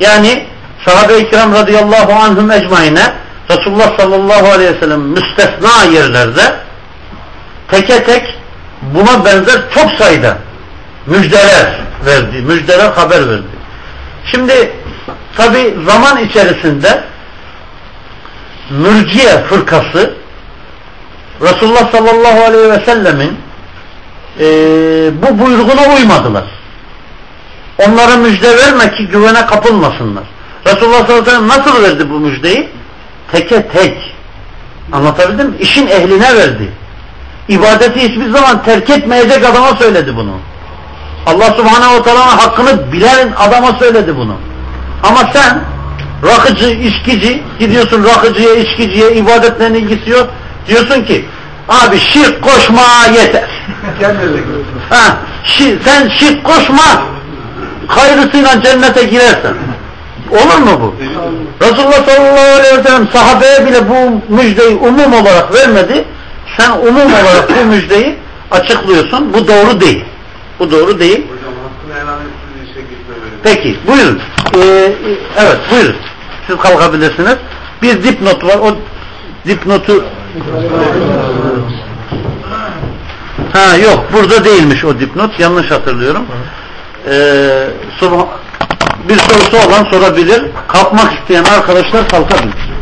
Yani sahabe-i kiram radıyallahu anhum ecmaine Resulullah sallallahu aleyhi ve sellem müstesna yerlerde teke tek buna benzer çok sayıda müjdeler verdi. Müjdeler haber verdi. Şimdi tabi zaman içerisinde mürciye fırkası Resulullah sallallahu aleyhi ve sellemin e, bu buyruğuna uymadılar. Onlara müjde verme ki güvene kapılmasınlar. Resulullah sallallahu aleyhi ve sellem nasıl verdi bu müjdeyi? Teke tek. Anlatabildim mi? İşin ehline verdi. İbadeti hiçbir zaman terk etmeyecek adama söyledi bunu. Allah subhanehu ve teala'nın hakkını bilen adama söyledi bunu. Ama sen rakıcı, içkici gidiyorsun rakıcıya, içkiciye ibadetlerine ilgisi yok. Diyorsun ki abi şirk koşma yeter. ha, şi, sen şirk koşma hayrısıyla cennete girersen. Olur mu bu? Resulullah sallallahu aleyhi ve sellem sahabeye bile bu müjdeyi umum olarak vermedi. Sen umum olarak bu müjdeyi açıklıyorsun. Bu doğru değil. Bu doğru değil. Hocam hakkını helal ettiğiniz işe gitme böyle. Peki buyurun. Ee, evet buyurun. Siz kalkabilirsiniz. Bir dipnot var. O dipnotu Ha yok burada değilmiş o dipnot. Yanlış hatırlıyorum. Ee, bir sorusu olan sorabilir. Kalkmak isteyen arkadaşlar kalkabilir.